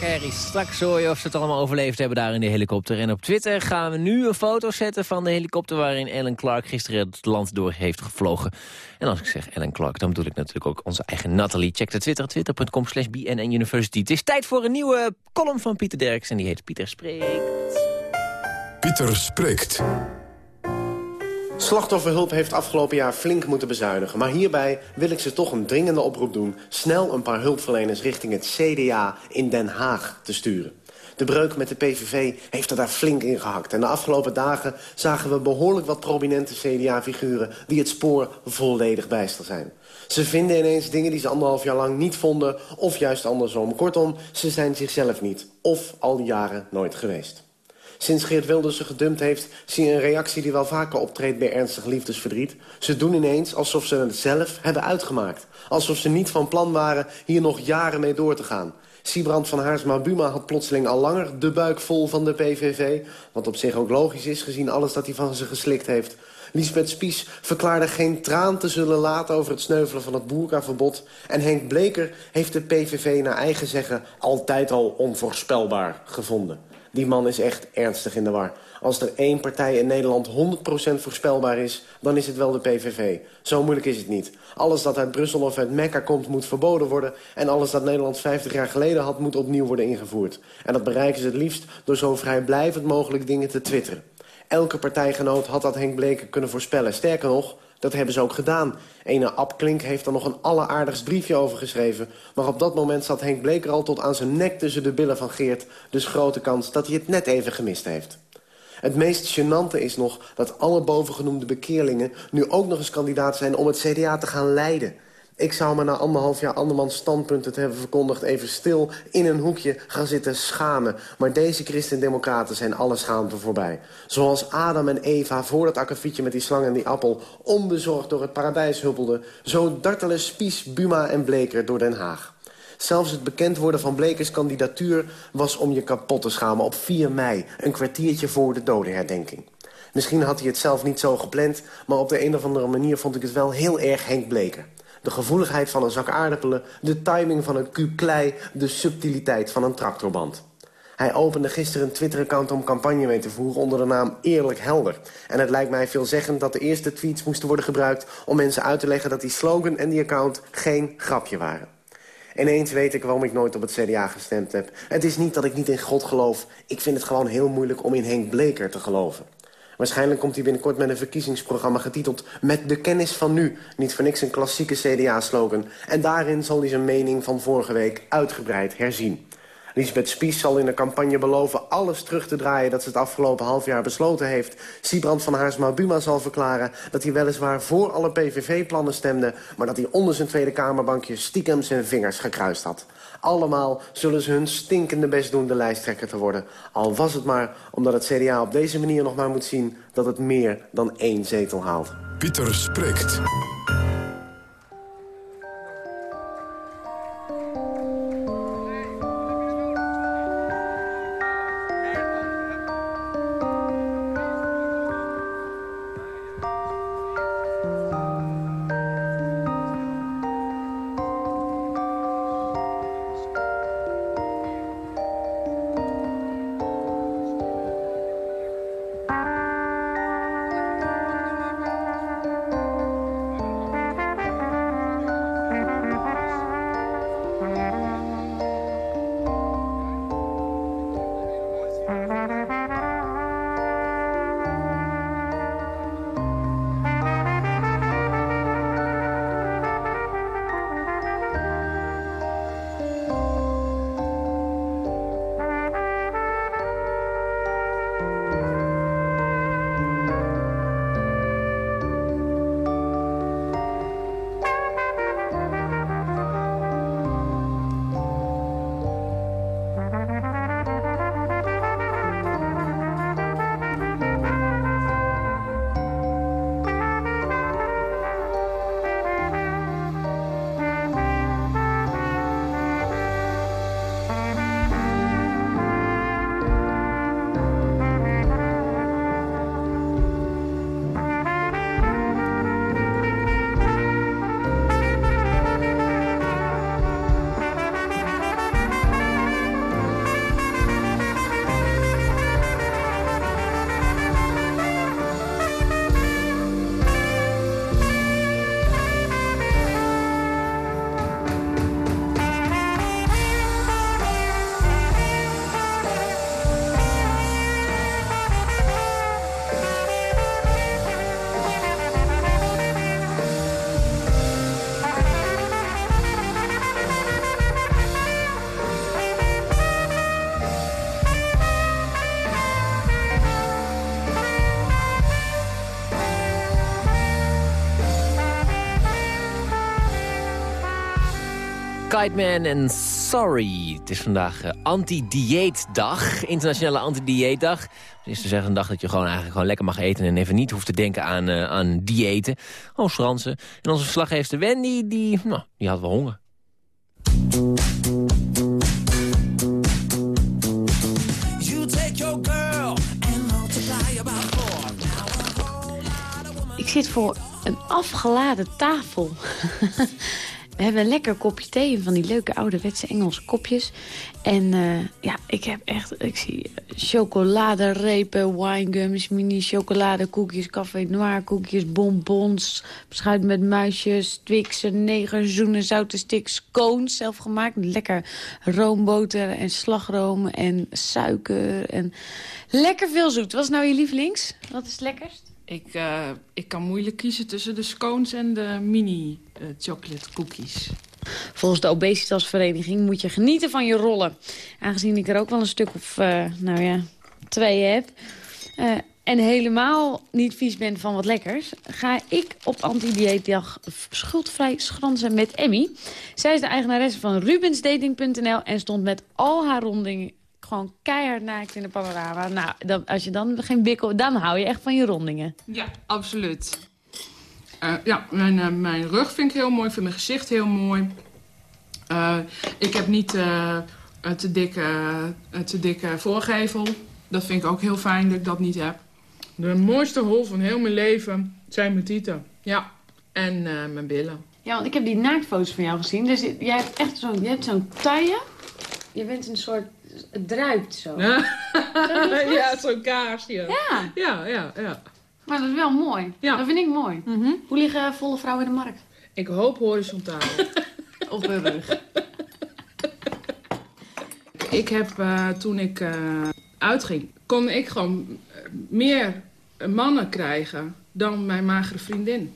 Takkerries. Straks hoor je of ze het allemaal overleefd hebben daar in de helikopter. En op Twitter gaan we nu een foto zetten van de helikopter... waarin Ellen Clark gisteren het land door heeft gevlogen. En als ik zeg Ellen Clark, dan bedoel ik natuurlijk ook onze eigen Nathalie. Check de Twitter, twitter.com slash University. Het is tijd voor een nieuwe column van Pieter Derks en die heet Pieter Spreekt. Pieter Spreekt. Slachtofferhulp heeft afgelopen jaar flink moeten bezuinigen. Maar hierbij wil ik ze toch een dringende oproep doen... snel een paar hulpverleners richting het CDA in Den Haag te sturen. De breuk met de PVV heeft er daar flink in gehakt. En de afgelopen dagen zagen we behoorlijk wat prominente CDA-figuren... die het spoor volledig bijster zijn. Ze vinden ineens dingen die ze anderhalf jaar lang niet vonden... of juist andersom. Kortom, ze zijn zichzelf niet. Of al die jaren nooit geweest. Sinds Geert Wilders ze gedumpt heeft... zie je een reactie die wel vaker optreedt bij ernstig liefdesverdriet. Ze doen ineens alsof ze het zelf hebben uitgemaakt. Alsof ze niet van plan waren hier nog jaren mee door te gaan. Siebrand van Haarsma-Buma had plotseling al langer de buik vol van de PVV. Wat op zich ook logisch is, gezien alles dat hij van ze geslikt heeft. Lisbeth Spies verklaarde geen traan te zullen laten over het sneuvelen van het boerkaverbod. En Henk Bleker heeft de PVV naar eigen zeggen altijd al onvoorspelbaar gevonden. Die man is echt ernstig in de war. Als er één partij in Nederland 100% voorspelbaar is, dan is het wel de PVV. Zo moeilijk is het niet. Alles dat uit Brussel of uit Mekka komt, moet verboden worden... en alles dat Nederland 50 jaar geleden had, moet opnieuw worden ingevoerd. En dat bereiken ze het liefst door zo vrijblijvend mogelijk dingen te twitteren. Elke partijgenoot had dat Henk Bleken kunnen voorspellen. Sterker nog, dat hebben ze ook gedaan. Ene Ab Klink heeft er nog een alleraardigst briefje over geschreven. Maar op dat moment zat Henk Bleker al tot aan zijn nek tussen de billen van Geert. Dus grote kans dat hij het net even gemist heeft. Het meest gênante is nog dat alle bovengenoemde bekeerlingen... nu ook nog eens kandidaat zijn om het CDA te gaan leiden. Ik zou me na anderhalf jaar andermans standpunten te hebben verkondigd... even stil in een hoekje gaan zitten schamen. Maar deze christendemocraten zijn alle schaamte voorbij. Zoals Adam en Eva voor dat akkefietje met die slang en die appel... onbezorgd door het paradijs huppelden... zo dartelen Spies, Buma en Bleker door Den Haag. Zelfs het bekend worden van Blekers kandidatuur was om je kapot te schamen op 4 mei. Een kwartiertje voor de dodenherdenking. Misschien had hij het zelf niet zo gepland... maar op de een of andere manier vond ik het wel heel erg Henk Bleker. De gevoeligheid van een zak aardappelen, de timing van een kuub klei... de subtiliteit van een tractorband. Hij opende gisteren een Twitter-account om campagne mee te voeren onder de naam Eerlijk Helder. En het lijkt mij veelzeggend dat de eerste tweets moesten worden gebruikt... om mensen uit te leggen dat die slogan en die account geen grapje waren. Ineens weet ik waarom ik nooit op het CDA gestemd heb. Het is niet dat ik niet in God geloof. Ik vind het gewoon heel moeilijk om in Henk Bleker te geloven. Waarschijnlijk komt hij binnenkort met een verkiezingsprogramma getiteld... Met de kennis van nu. Niet voor niks een klassieke CDA-slogan. En daarin zal hij zijn mening van vorige week uitgebreid herzien. Lisbeth Spies zal in de campagne beloven alles terug te draaien... dat ze het afgelopen half jaar besloten heeft. Siebrand van Haarsma-Buma zal verklaren dat hij weliswaar voor alle PVV-plannen stemde... maar dat hij onder zijn Tweede Kamerbankje stiekem zijn vingers gekruist had. Allemaal zullen ze hun stinkende best doen de lijsttrekker te worden. Al was het maar omdat het CDA op deze manier nog maar moet zien... dat het meer dan één zetel haalt. Pieter spreekt. Kiteman en Sorry. Het is vandaag uh, anti-dieetdag, internationale anti-dieetdag. Het is dus echt een dag dat je gewoon eigenlijk gewoon lekker mag eten... en even niet hoeft te denken aan, uh, aan diëten. Oh, Fransen. En onze verslaggever Wendy, die, nou, die had wel honger. Ik zit voor een afgeladen tafel. We hebben een lekker kopje thee van die leuke ouderwetse Engelse kopjes. En uh, ja, ik heb echt, ik zie chocoladerepen, winegums, mini chocoladekoekjes, café noir koekjes, bonbons, beschuit met muisjes, twixen, neger, zoenen, zoute sticks, cones, zelf gemaakt. Lekker roomboter en slagroom en suiker en lekker veel zoet. Wat is nou je lievelings? Wat is het lekkerst? Ik, uh, ik kan moeilijk kiezen tussen de scones en de mini uh, chocolate cookies. Volgens de obesitasvereniging moet je genieten van je rollen. Aangezien ik er ook wel een stuk of, uh, nou ja, twee heb... en helemaal niet vies ben van wat lekkers... ga ik op anti-dieetdag schuldvrij schransen met Emmy. Zij is de eigenaresse van rubensdating.nl... en stond met al haar rondingen gewoon keihard naakt in de panorama. Nou, dan, als je dan geen bikkel... dan hou je echt van je rondingen. Ja, absoluut. Uh, ja, mijn, uh, mijn rug vind ik heel mooi. Ik vind mijn gezicht heel mooi. Uh, ik heb niet een te dikke, te dikke voorgevel. Dat vind ik ook heel fijn dat ik dat niet heb. De mooiste hol van heel mijn leven zijn mijn tieten. Ja, en mijn billen. Ja, want ik heb die naaktfoto's van jou gezien. Dus jij hebt echt zo'n zo'n taille. Je bent een soort het druipt zo. ja, zo'n kaarsje. Ja. Ja, ja, ja. Maar dat is wel mooi. Ja. Dat vind ik mooi. Mm -hmm. Hoe liggen volle vrouwen in de markt? Ik hoop horizontaal. Op hun rug. ik heb uh, toen ik uh, uitging, kon ik gewoon meer mannen krijgen dan mijn magere vriendin.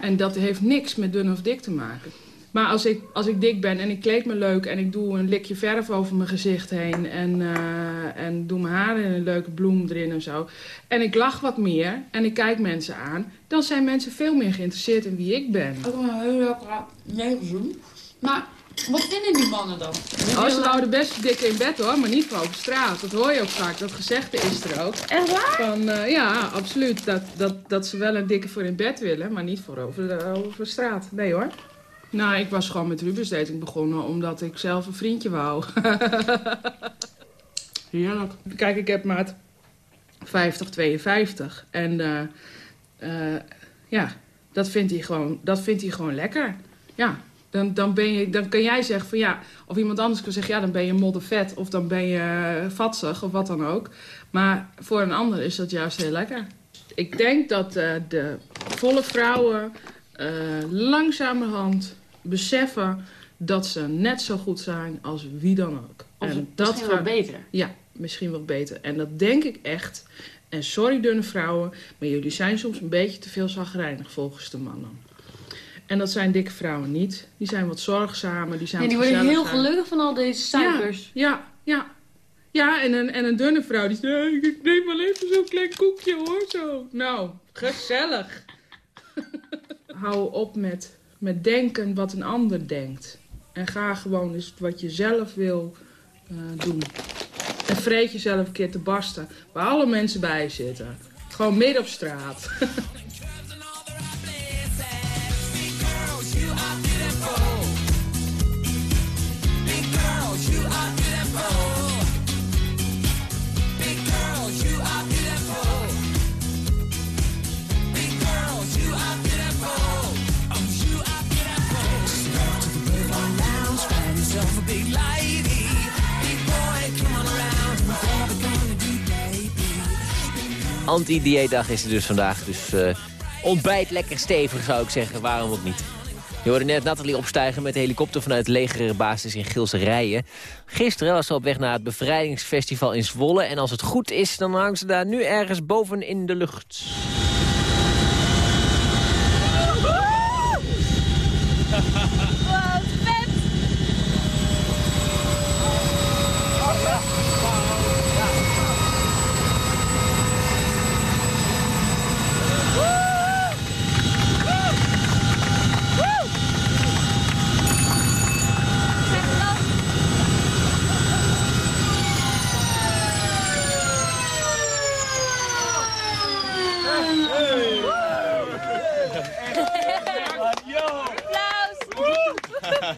En dat heeft niks met dun of dik te maken. Maar als ik, als ik dik ben en ik kleed me leuk en ik doe een likje verf over mijn gezicht heen... en, uh, en doe mijn haar in een leuke bloem erin en zo... en ik lach wat meer en ik kijk mensen aan... dan zijn mensen veel meer geïnteresseerd in wie ik ben. Ook een heel lekker neuszoen. Maar wat vinden die mannen dan? Oh, ze houden best dikke in bed hoor, maar niet voor over straat. Dat hoor je ook vaak, dat gezegde is er ook. Echt waar? Van, uh, ja, absoluut. Dat, dat, dat ze wel een dikke voor in bed willen, maar niet voor over, de, over straat. Nee hoor. Nou, ik was gewoon met Rubens dating begonnen omdat ik zelf een vriendje wou. Heerlijk. Kijk, ik heb maat 50, 52. En uh, uh, ja, dat vindt, hij gewoon, dat vindt hij gewoon lekker. Ja, dan, dan, ben je, dan kan jij zeggen van ja, of iemand anders kan zeggen ja, dan ben je moddervet of dan ben je vatsig of wat dan ook. Maar voor een ander is dat juist heel lekker. Ik denk dat uh, de volle vrouwen langzamerhand beseffen dat ze net zo goed zijn als wie dan ook. Of en dat misschien wel beter. Ja, misschien wel beter. En dat denk ik echt. En sorry dunne vrouwen, maar jullie zijn soms een beetje te veel zagrijnig volgens de mannen. En dat zijn dikke vrouwen niet. Die zijn wat zorgzamer. Die, zijn ja, die worden heel gelukkig van al deze suikers. Ja, ja. ja. Ja, en een, en een dunne vrouw die zegt, ik neem wel even zo'n klein koekje hoor, zo. Nou, gezellig. Hou op met met denken wat een ander denkt. En ga gewoon eens wat je zelf wil uh, doen. En vreet jezelf een keer te barsten. Waar alle mensen bij zitten. Gewoon midden op straat. Anti-dieetdag is er dus vandaag. Dus uh, ontbijt lekker stevig zou ik zeggen. Waarom ook niet? Je hoorde net Nathalie opstijgen met de helikopter vanuit legerbasis in Gilse Rijen. Gisteren was ze op weg naar het bevrijdingsfestival in Zwolle. En als het goed is, dan hangt ze daar nu ergens boven in de lucht.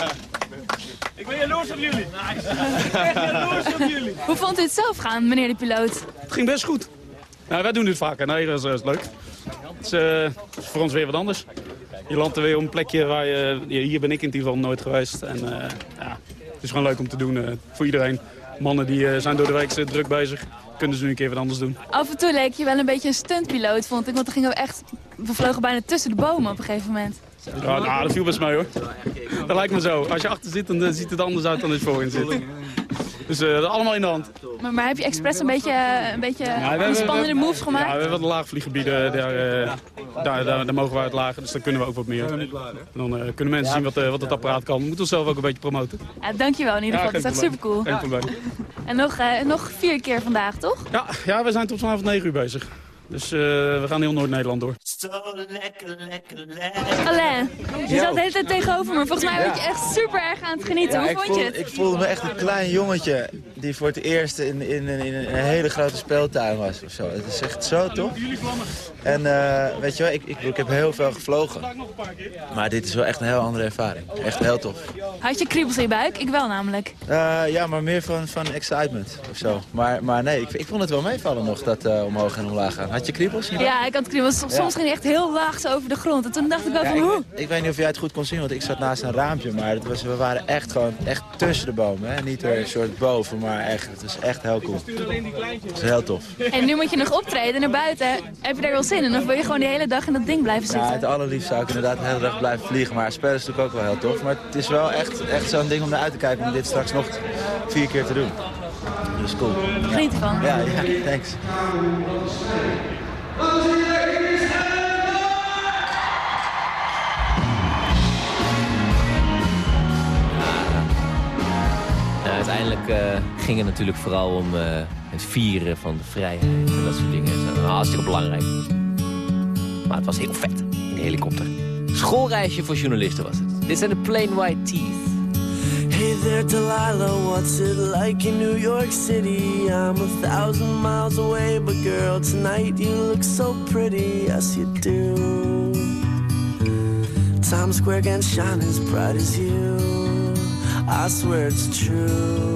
Ik ben jaloers op jullie. Echt jaloers op jullie. Hoe vond u het zelf gaan, meneer de piloot? Het ging best goed. Nou, wij doen dit vaker. Nee, dat is, dat is leuk. Het is, eh, voor ons weer wat anders. Je landt er weer op een plekje waar je... Hier ben ik in ieder geval nooit geweest. En eh, ja, het is gewoon leuk om te doen eh, voor iedereen. Mannen die eh, zijn door de week druk bezig. Kunnen ze nu een keer wat anders doen. Af en toe leek je wel een beetje een stuntpiloot, vond ik. Want dan gingen we echt... We vlogen bijna tussen de bomen op een gegeven moment. Ja, nou, dat viel best mee hoor. Dat lijkt me zo. Als je achter zit, dan eh, ziet het anders uit dan als je voorin zit. Dus eh, allemaal in de hand. Maar, maar heb je expres een beetje, een beetje Ja, we hebben- spannende moves gemaakt? Ja, we hebben wat laagvlieggebieden. Daar, eh, daar, daar, daar mogen we uit lagen, dus daar kunnen we ook wat meer. En dan eh, kunnen mensen zien wat, eh, wat het apparaat kan. We moeten onszelf ook een beetje promoten. Ja, dankjewel in ieder geval. dat is echt supercool. Geen probleem. En nog, eh, nog vier keer vandaag, toch? Ja, ja, we zijn tot vanavond 9 uur bezig. Dus eh, we gaan heel Noord-Nederland door. Alain, je zat de hele tijd tegenover me. Volgens mij Ja. werd je echt super erg aan het genieten. Ja, Hoe ik, vond voel- je het? ik voelde me echt een klein jongetje die voor het eerst in, in, in, in een hele grote speeltuin was. Of zo. Het is echt zo tof. En eh, weet je wel, ik, ik, ik heb heel veel gevlogen. Maar dit is wel echt een heel andere ervaring. Echt heel tof. Had je kriebels in je buik? Ik wel namelijk. Eh, ja, maar meer van, van excitement of zo. Maar, maar nee, ik, ik vond het wel meevallen nog, dat eh, omhoog en omlaag gaan. Had je kriebels? Ja, ik had kriebels. Soms Ja. ging hij echt heel laag over de grond. En toen dacht ik wel Ja, van, hoe? ik weet niet of jij het goed kon zien, want ik zat naast een raampje. Maar het was, we waren echt gewoon echt tussen de bomen. Hè? Niet er een soort boven, maar echt, het was echt heel cool. Het is heel tof. En nu moet je nog optreden naar buiten. Heb je daar wel zin in? Of wil je gewoon die hele dag in dat ding blijven Ja, zitten? het allerliefst zou ik inderdaad de hele dag blijven vliegen. Maar spelen is natuurlijk ook wel heel tof. Maar het is wel echt, echt zo'n ding om naar uit te kijken om dit straks nog vier keer te doen. Dus cool. Geniet ervan. Ja, ja, thanks. Ging het natuurlijk vooral om eh, het vieren van de vrijheid en dat soort dingen. Dat hartstikke belangrijk. Maar het was heel vet de helikopter. Schoolreisje voor journalisten was het. Dit zijn de Plain White Teeth. Hey there, Delilah, what's it like in New York City? I'm a thousand miles away, but girl, tonight you look so pretty, yes you do. Times Square can't shine as bright as you, I swear it's true.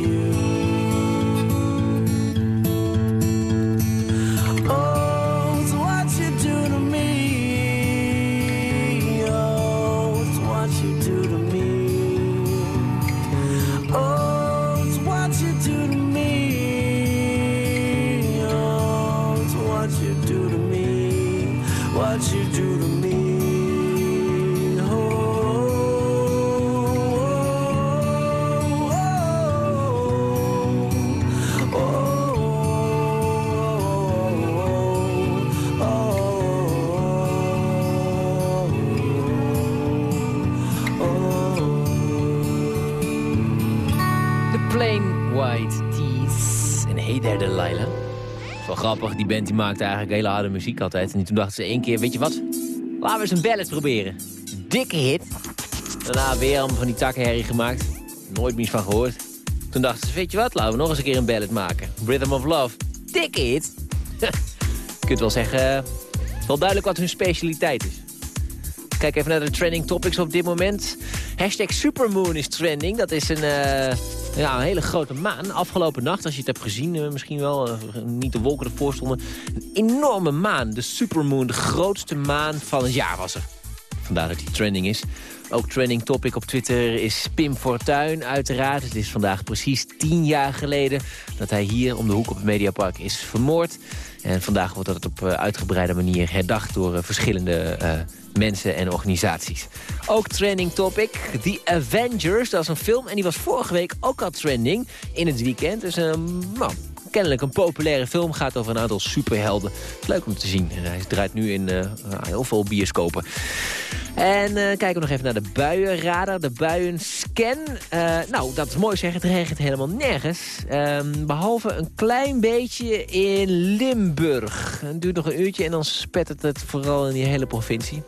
Dat is wel grappig, die band die maakte eigenlijk hele harde muziek altijd. En toen dachten ze één keer, weet je wat? Laten we eens een ballad proberen. Dikke hit. Daarna weer allemaal van die takkenherrie gemaakt. Nooit iets van gehoord. Toen dachten ze, weet je wat? Laten we nog eens een keer een ballad maken. Rhythm of Love. Dikke hit. Je kunt wel zeggen, eh, het is wel duidelijk wat hun specialiteit is. Kijk even naar de trending topics op dit moment. Hashtag Supermoon is trending. Dat is een, eh, ja, een hele grote maan. Afgelopen nacht, als je het hebt gezien, eh, misschien wel, eh, niet de wolken ervoor stonden. Een enorme maan, de Supermoon, de grootste maan van het jaar was er. Vandaar dat die trending is. Ook trending topic op Twitter is Pim Fortuyn uiteraard. Het is vandaag precies tien jaar geleden dat hij hier om de hoek op het Mediapark is vermoord. En vandaag wordt dat op eh, uitgebreide manier herdacht door verschillende eh, mensen en organisaties. Ook trending topic, The Avengers. Dat is een film en die was vorige week ook al trending in het weekend. Dus een nou, kennelijk een populaire film. Gaat over een aantal superhelden. Leuk om te zien. En hij draait nu in eh, heel veel bioscopen. En eh, kijken we nog even naar de buienradar, de buienscan. Eh nou, dat is mooi zeg, het regent helemaal nergens. Ehm, behalve een klein beetje in Limburg. Het duurt nog een uurtje en dan spettert het vooral in die hele provincie.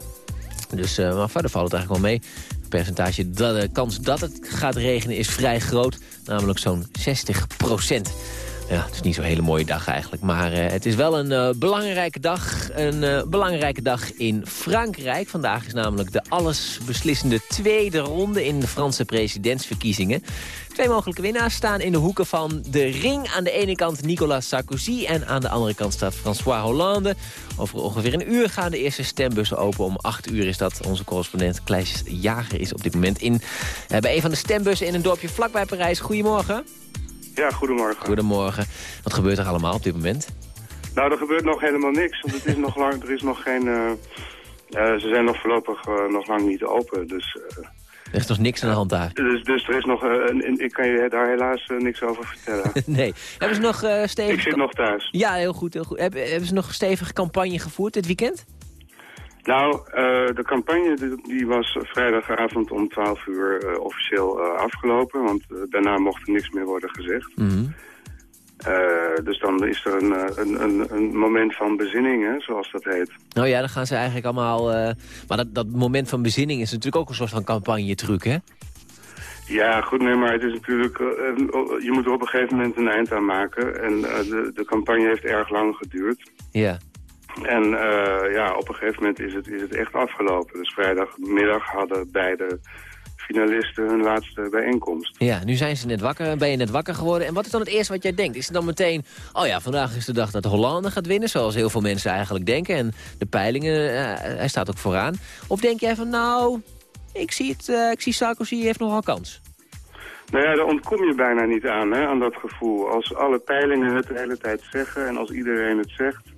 Dus, eh, maar verder valt het eigenlijk wel mee. Het percentage, de kans dat het gaat regenen is vrij groot. Namelijk zo'n 60 procent. Ja, het is niet zo'n hele mooie dag eigenlijk. Maar eh, het is wel een eh, belangrijke dag. Een eh, belangrijke dag in Frankrijk. Vandaag is namelijk de allesbeslissende tweede ronde in de Franse presidentsverkiezingen. Twee mogelijke winnaars staan in de hoeken van de ring. Aan de ene kant Nicolas Sarkozy en aan de andere kant staat François Hollande. Over ongeveer een uur gaan de eerste stembussen open. Om acht uur is dat onze correspondent Kleis Jager is op dit moment in. bij een van de stembussen in een dorpje vlakbij Parijs. Goedemorgen. Ja, goedemorgen. Goedemorgen. Wat gebeurt er allemaal op dit moment? Nou, er gebeurt nog helemaal niks, want het is nog lang, er is nog geen... eh, eh, ze zijn nog voorlopig eh, nog lang niet open, dus... Er is nog niks aan de hand daar. dus, dus er is nog... een- ik kan je daar helaas niks over vertellen. nee. Hebben ze nog stevig... ik zit nog thuis. Ja, heel goed. Heel goed. Hebben, hebben ze nog stevige campagne gevoerd dit weekend? Nou, eh, de campagne die, die was vrijdagavond om 12 uur eh, officieel eh, afgelopen, want daarna mocht er niks meer worden gezegd. Mhm. Dus dan is er een, een, een, een moment van bezinning, hè, zoals dat heet. Nou ja, dan gaan ze eigenlijk allemaal... Maar dat, dat moment van bezinning is natuurlijk ook een soort van campagne-truc, hè? Ja, goed, nee, maar het is natuurlijk... eh, je moet er op een gegeven moment een eind aan maken. En de, de campagne heeft erg lang geduurd. Ja. En eh, ja, op een gegeven moment is het, is het echt afgelopen. Dus vrijdagmiddag hadden beide finalisten hun laatste bijeenkomst. Ja, nu zijn ze net wakker, ben je net wakker geworden. En wat is dan het eerste wat jij denkt? Is het dan meteen, oh ja, vandaag is de dag dat Hollande gaat winnen... zoals heel veel mensen eigenlijk denken. En de peilingen, eh, hij staat ook vooraan. Of denk jij van, nou, ik zie, het, eh, ik zie Sarkozy heeft nogal kans. Nou ja, daar ontkom je bijna niet aan, hè, aan dat gevoel. Als alle peilingen het de hele tijd zeggen en als iedereen het zegt...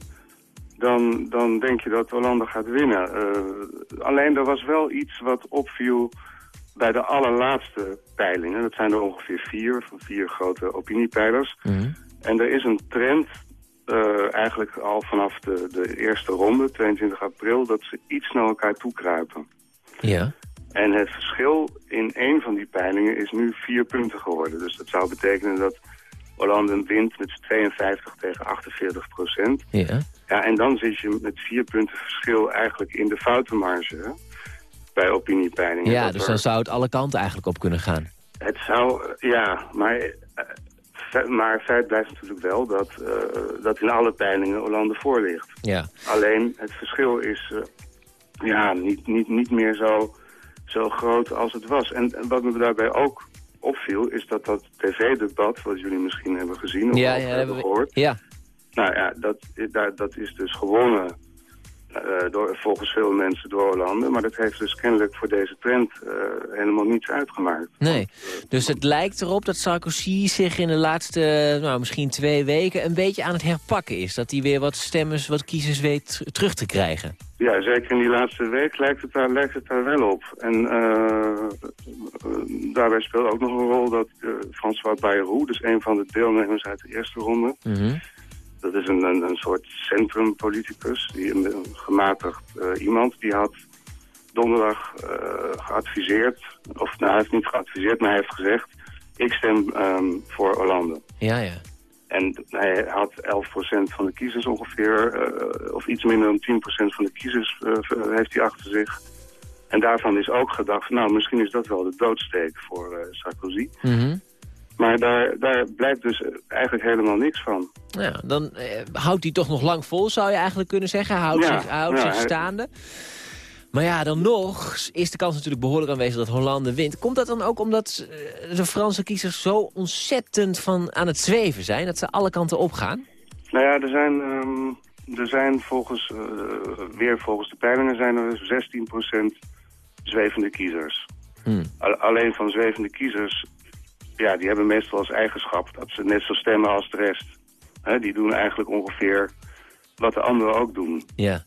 dan, dan denk je dat Hollande gaat winnen. Eh, alleen er was wel iets wat opviel bij de allerlaatste peilingen. Dat zijn er ongeveer vier, van vier grote opiniepeilers. En er is een trend, eh, eigenlijk al vanaf de, de eerste ronde, 22 april... dat ze iets naar elkaar toe kruipen. Ja. En het verschil in één van die peilingen is nu vier punten geworden. Dus dat zou betekenen dat Hollande wint met 52 tegen 48 procent. Ja. Ja, en dan zit je met vier punten verschil eigenlijk in de foutenmarge hè, bij opiniepeilingen. Ja, dus er- dan zou het alle kanten eigenlijk op kunnen gaan. Het zou, ja, maar, eh, maar feit blijft natuurlijk wel dat, eh, dat in alle peilingen Hollande voor ligt. Ja. Alleen het verschil is eh, ja, niet, niet, niet meer zo, zo groot als het was. En, en wat me daarbij ook opviel, is dat dat tv-debat, wat jullie misschien hebben gezien of Ja, ja, hebben gehoord. Ja. Nou ja, dat, dat is dus gewonnen eh, door, volgens veel mensen door Hollande. Maar dat heeft dus kennelijk voor deze trend eh, helemaal niets uitgemaakt. Nee, dus het lijkt erop dat Sarkozy zich in de laatste, nou, misschien twee weken... een beetje aan het herpakken is. Dat hij weer wat stemmers, wat kiezers weet terug te krijgen. Ja, zeker in die laatste week lijkt het daar, lijkt het daar wel op. En eh, daarbij speelt ook nog een rol dat François Bayrou, dus een van de deelnemers uit de eerste ronde... Dat is een, een, een soort centrumpoliticus, die een, gematigd eh, iemand. Die had donderdag eh, geadviseerd, of nou, hij heeft niet geadviseerd, maar hij heeft gezegd... ik stem ehm, voor Hollande. Ja, ja. En hij had 11% van de kiezers ongeveer, eh, of iets minder dan 10% van de kiezers heeft hij achter zich. En daarvan is ook gedacht, nou misschien is dat wel de doodsteek voor Sarkozy. Mhm. Maar daar, daar blijkt dus eigenlijk helemaal niks van. Ja, dan eh, houdt hij toch nog lang vol, zou je eigenlijk kunnen zeggen. Houdt Ja, zich, hij houdt ja, zich hij- staande. Maar ja, dan nog is de kans natuurlijk behoorlijk aanwezig dat Hollande wint. Komt dat dan ook omdat eh, de Franse kiezers zo ontzettend van aan het zweven zijn? Dat ze alle kanten opgaan? Nou ja, er zijn, ehm, er zijn volgens, eh, weer volgens de peilingen zijn er 16% zwevende kiezers. Al- alleen van zwevende kiezers, ja, die hebben meestal als eigenschap dat ze net zo stemmen als de rest. Die doen eigenlijk ongeveer wat de anderen ook doen. Ja.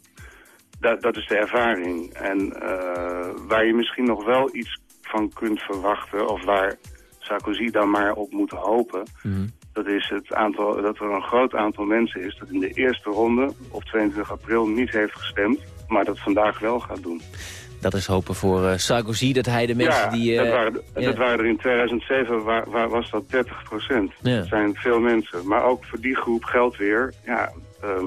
Dat, dat is de ervaring. En eh, waar je misschien nog wel iets van kunt verwachten... of waar Sarkozy dan maar op moet hopen... dat is het aantal, dat er een groot aantal mensen is... dat in de eerste ronde op 22 april niet heeft gestemd... maar dat vandaag wel gaat doen. Dat is hopen voor eh, Sarkozy, dat hij de mensen ja, die... eh, dat, waren, ja. dat waren er in 2007 waar, waar was dat 30 procent. Ja. Dat zijn veel mensen. Maar ook voor die groep geldt weer... Ja, ehm,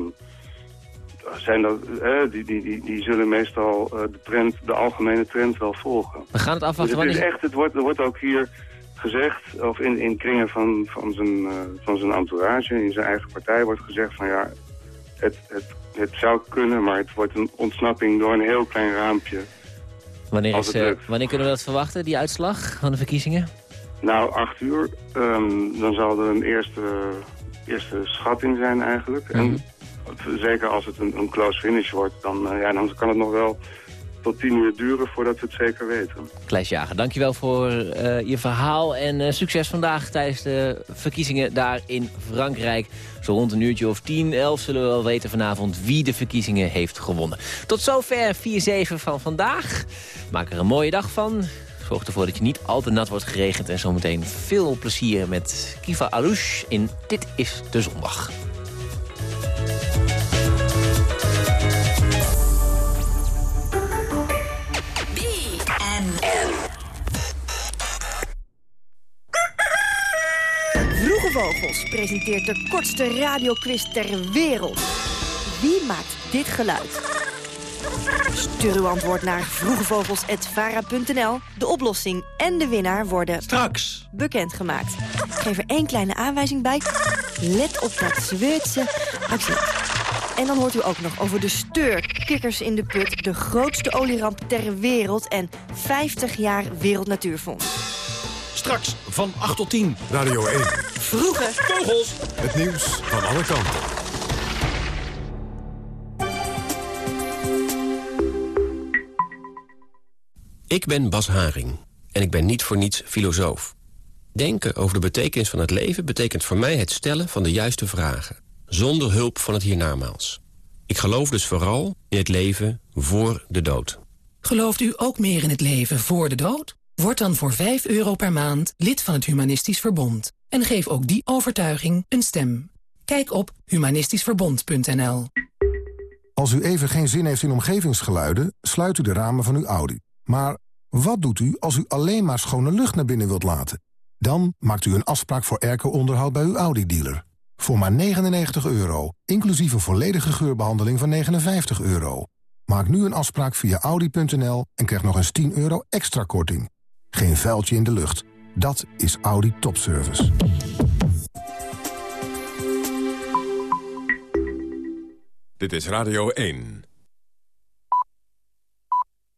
zijn dat, eh, die, die, die, die zullen meestal eh, de, trend, de algemene trend wel volgen. We gaan het afwachten Dus het is echt, het wordt, er wordt ook hier gezegd, of in, in kringen van, van, zijn, eh, van zijn entourage, in zijn eigen partij wordt gezegd van ja, het, het, het zou kunnen, maar het wordt een ontsnapping door een heel klein raampje. Wanneer, is, eh, wanneer kunnen we dat verwachten, die uitslag van de verkiezingen? Nou, acht uur, ehm, dan zal er een eerste, eerste schatting zijn eigenlijk. En zeker als het een, een close finish wordt, dan, eh, ja, dan kan het nog wel tot tien uur duren voordat we het zeker weten. Kleis Jager, dankjewel voor eh, je verhaal en succes vandaag tijdens de verkiezingen daar in Frankrijk. Zo rond een uurtje of 10, 11 zullen we wel weten vanavond wie de verkiezingen heeft gewonnen. Tot zover 4-7 van vandaag. Maak er een mooie dag van. Zorg ervoor dat je niet al te nat wordt geregend. En zometeen veel plezier met Kiva Alouche in Dit is de Zondag. Presenteert de kortste radioquiz ter wereld. Wie maakt dit geluid? Stuur uw antwoord naar vroegevogels.vara.nl. De oplossing en de winnaar worden Straks. bekendgemaakt. Ik geef er één kleine aanwijzing bij. Let op dat Zweedse accent. En dan hoort u ook nog over de steur. Kikkers in de put, de grootste olieramp ter wereld... en 50 jaar Wereld Natuurfonds. Straks van 8 tot 10. Radio 1. Vroege Vogels. Het nieuws van alle kanten. Ik ben Bas Haring en ik ben niet voor niets filosoof. Denken over de betekenis van het leven betekent voor mij het stellen van de juiste vragen, zonder hulp van het hiernamaals. Ik geloof dus vooral in het leven voor de dood. Gelooft u ook meer in het leven voor de dood? Word dan voor 5 euro per maand lid van het Humanistisch Verbond. En geef ook die overtuiging een stem. Kijk op humanistischverbond.nl Als u even geen zin heeft in omgevingsgeluiden, sluit u de ramen van uw Audi. Maar wat doet u als u alleen maar schone lucht naar binnen wilt laten? Dan maakt u een afspraak voor airco-onderhoud bij uw Audi-dealer. Voor maar 99 euro, inclusief een volledige geurbehandeling van 59 euro. Maak nu een afspraak via Audi.nl en krijg nog eens 10 euro extra korting. Geen vuiltje in de lucht. Dat is Audi Topservice. Dit is Radio 1.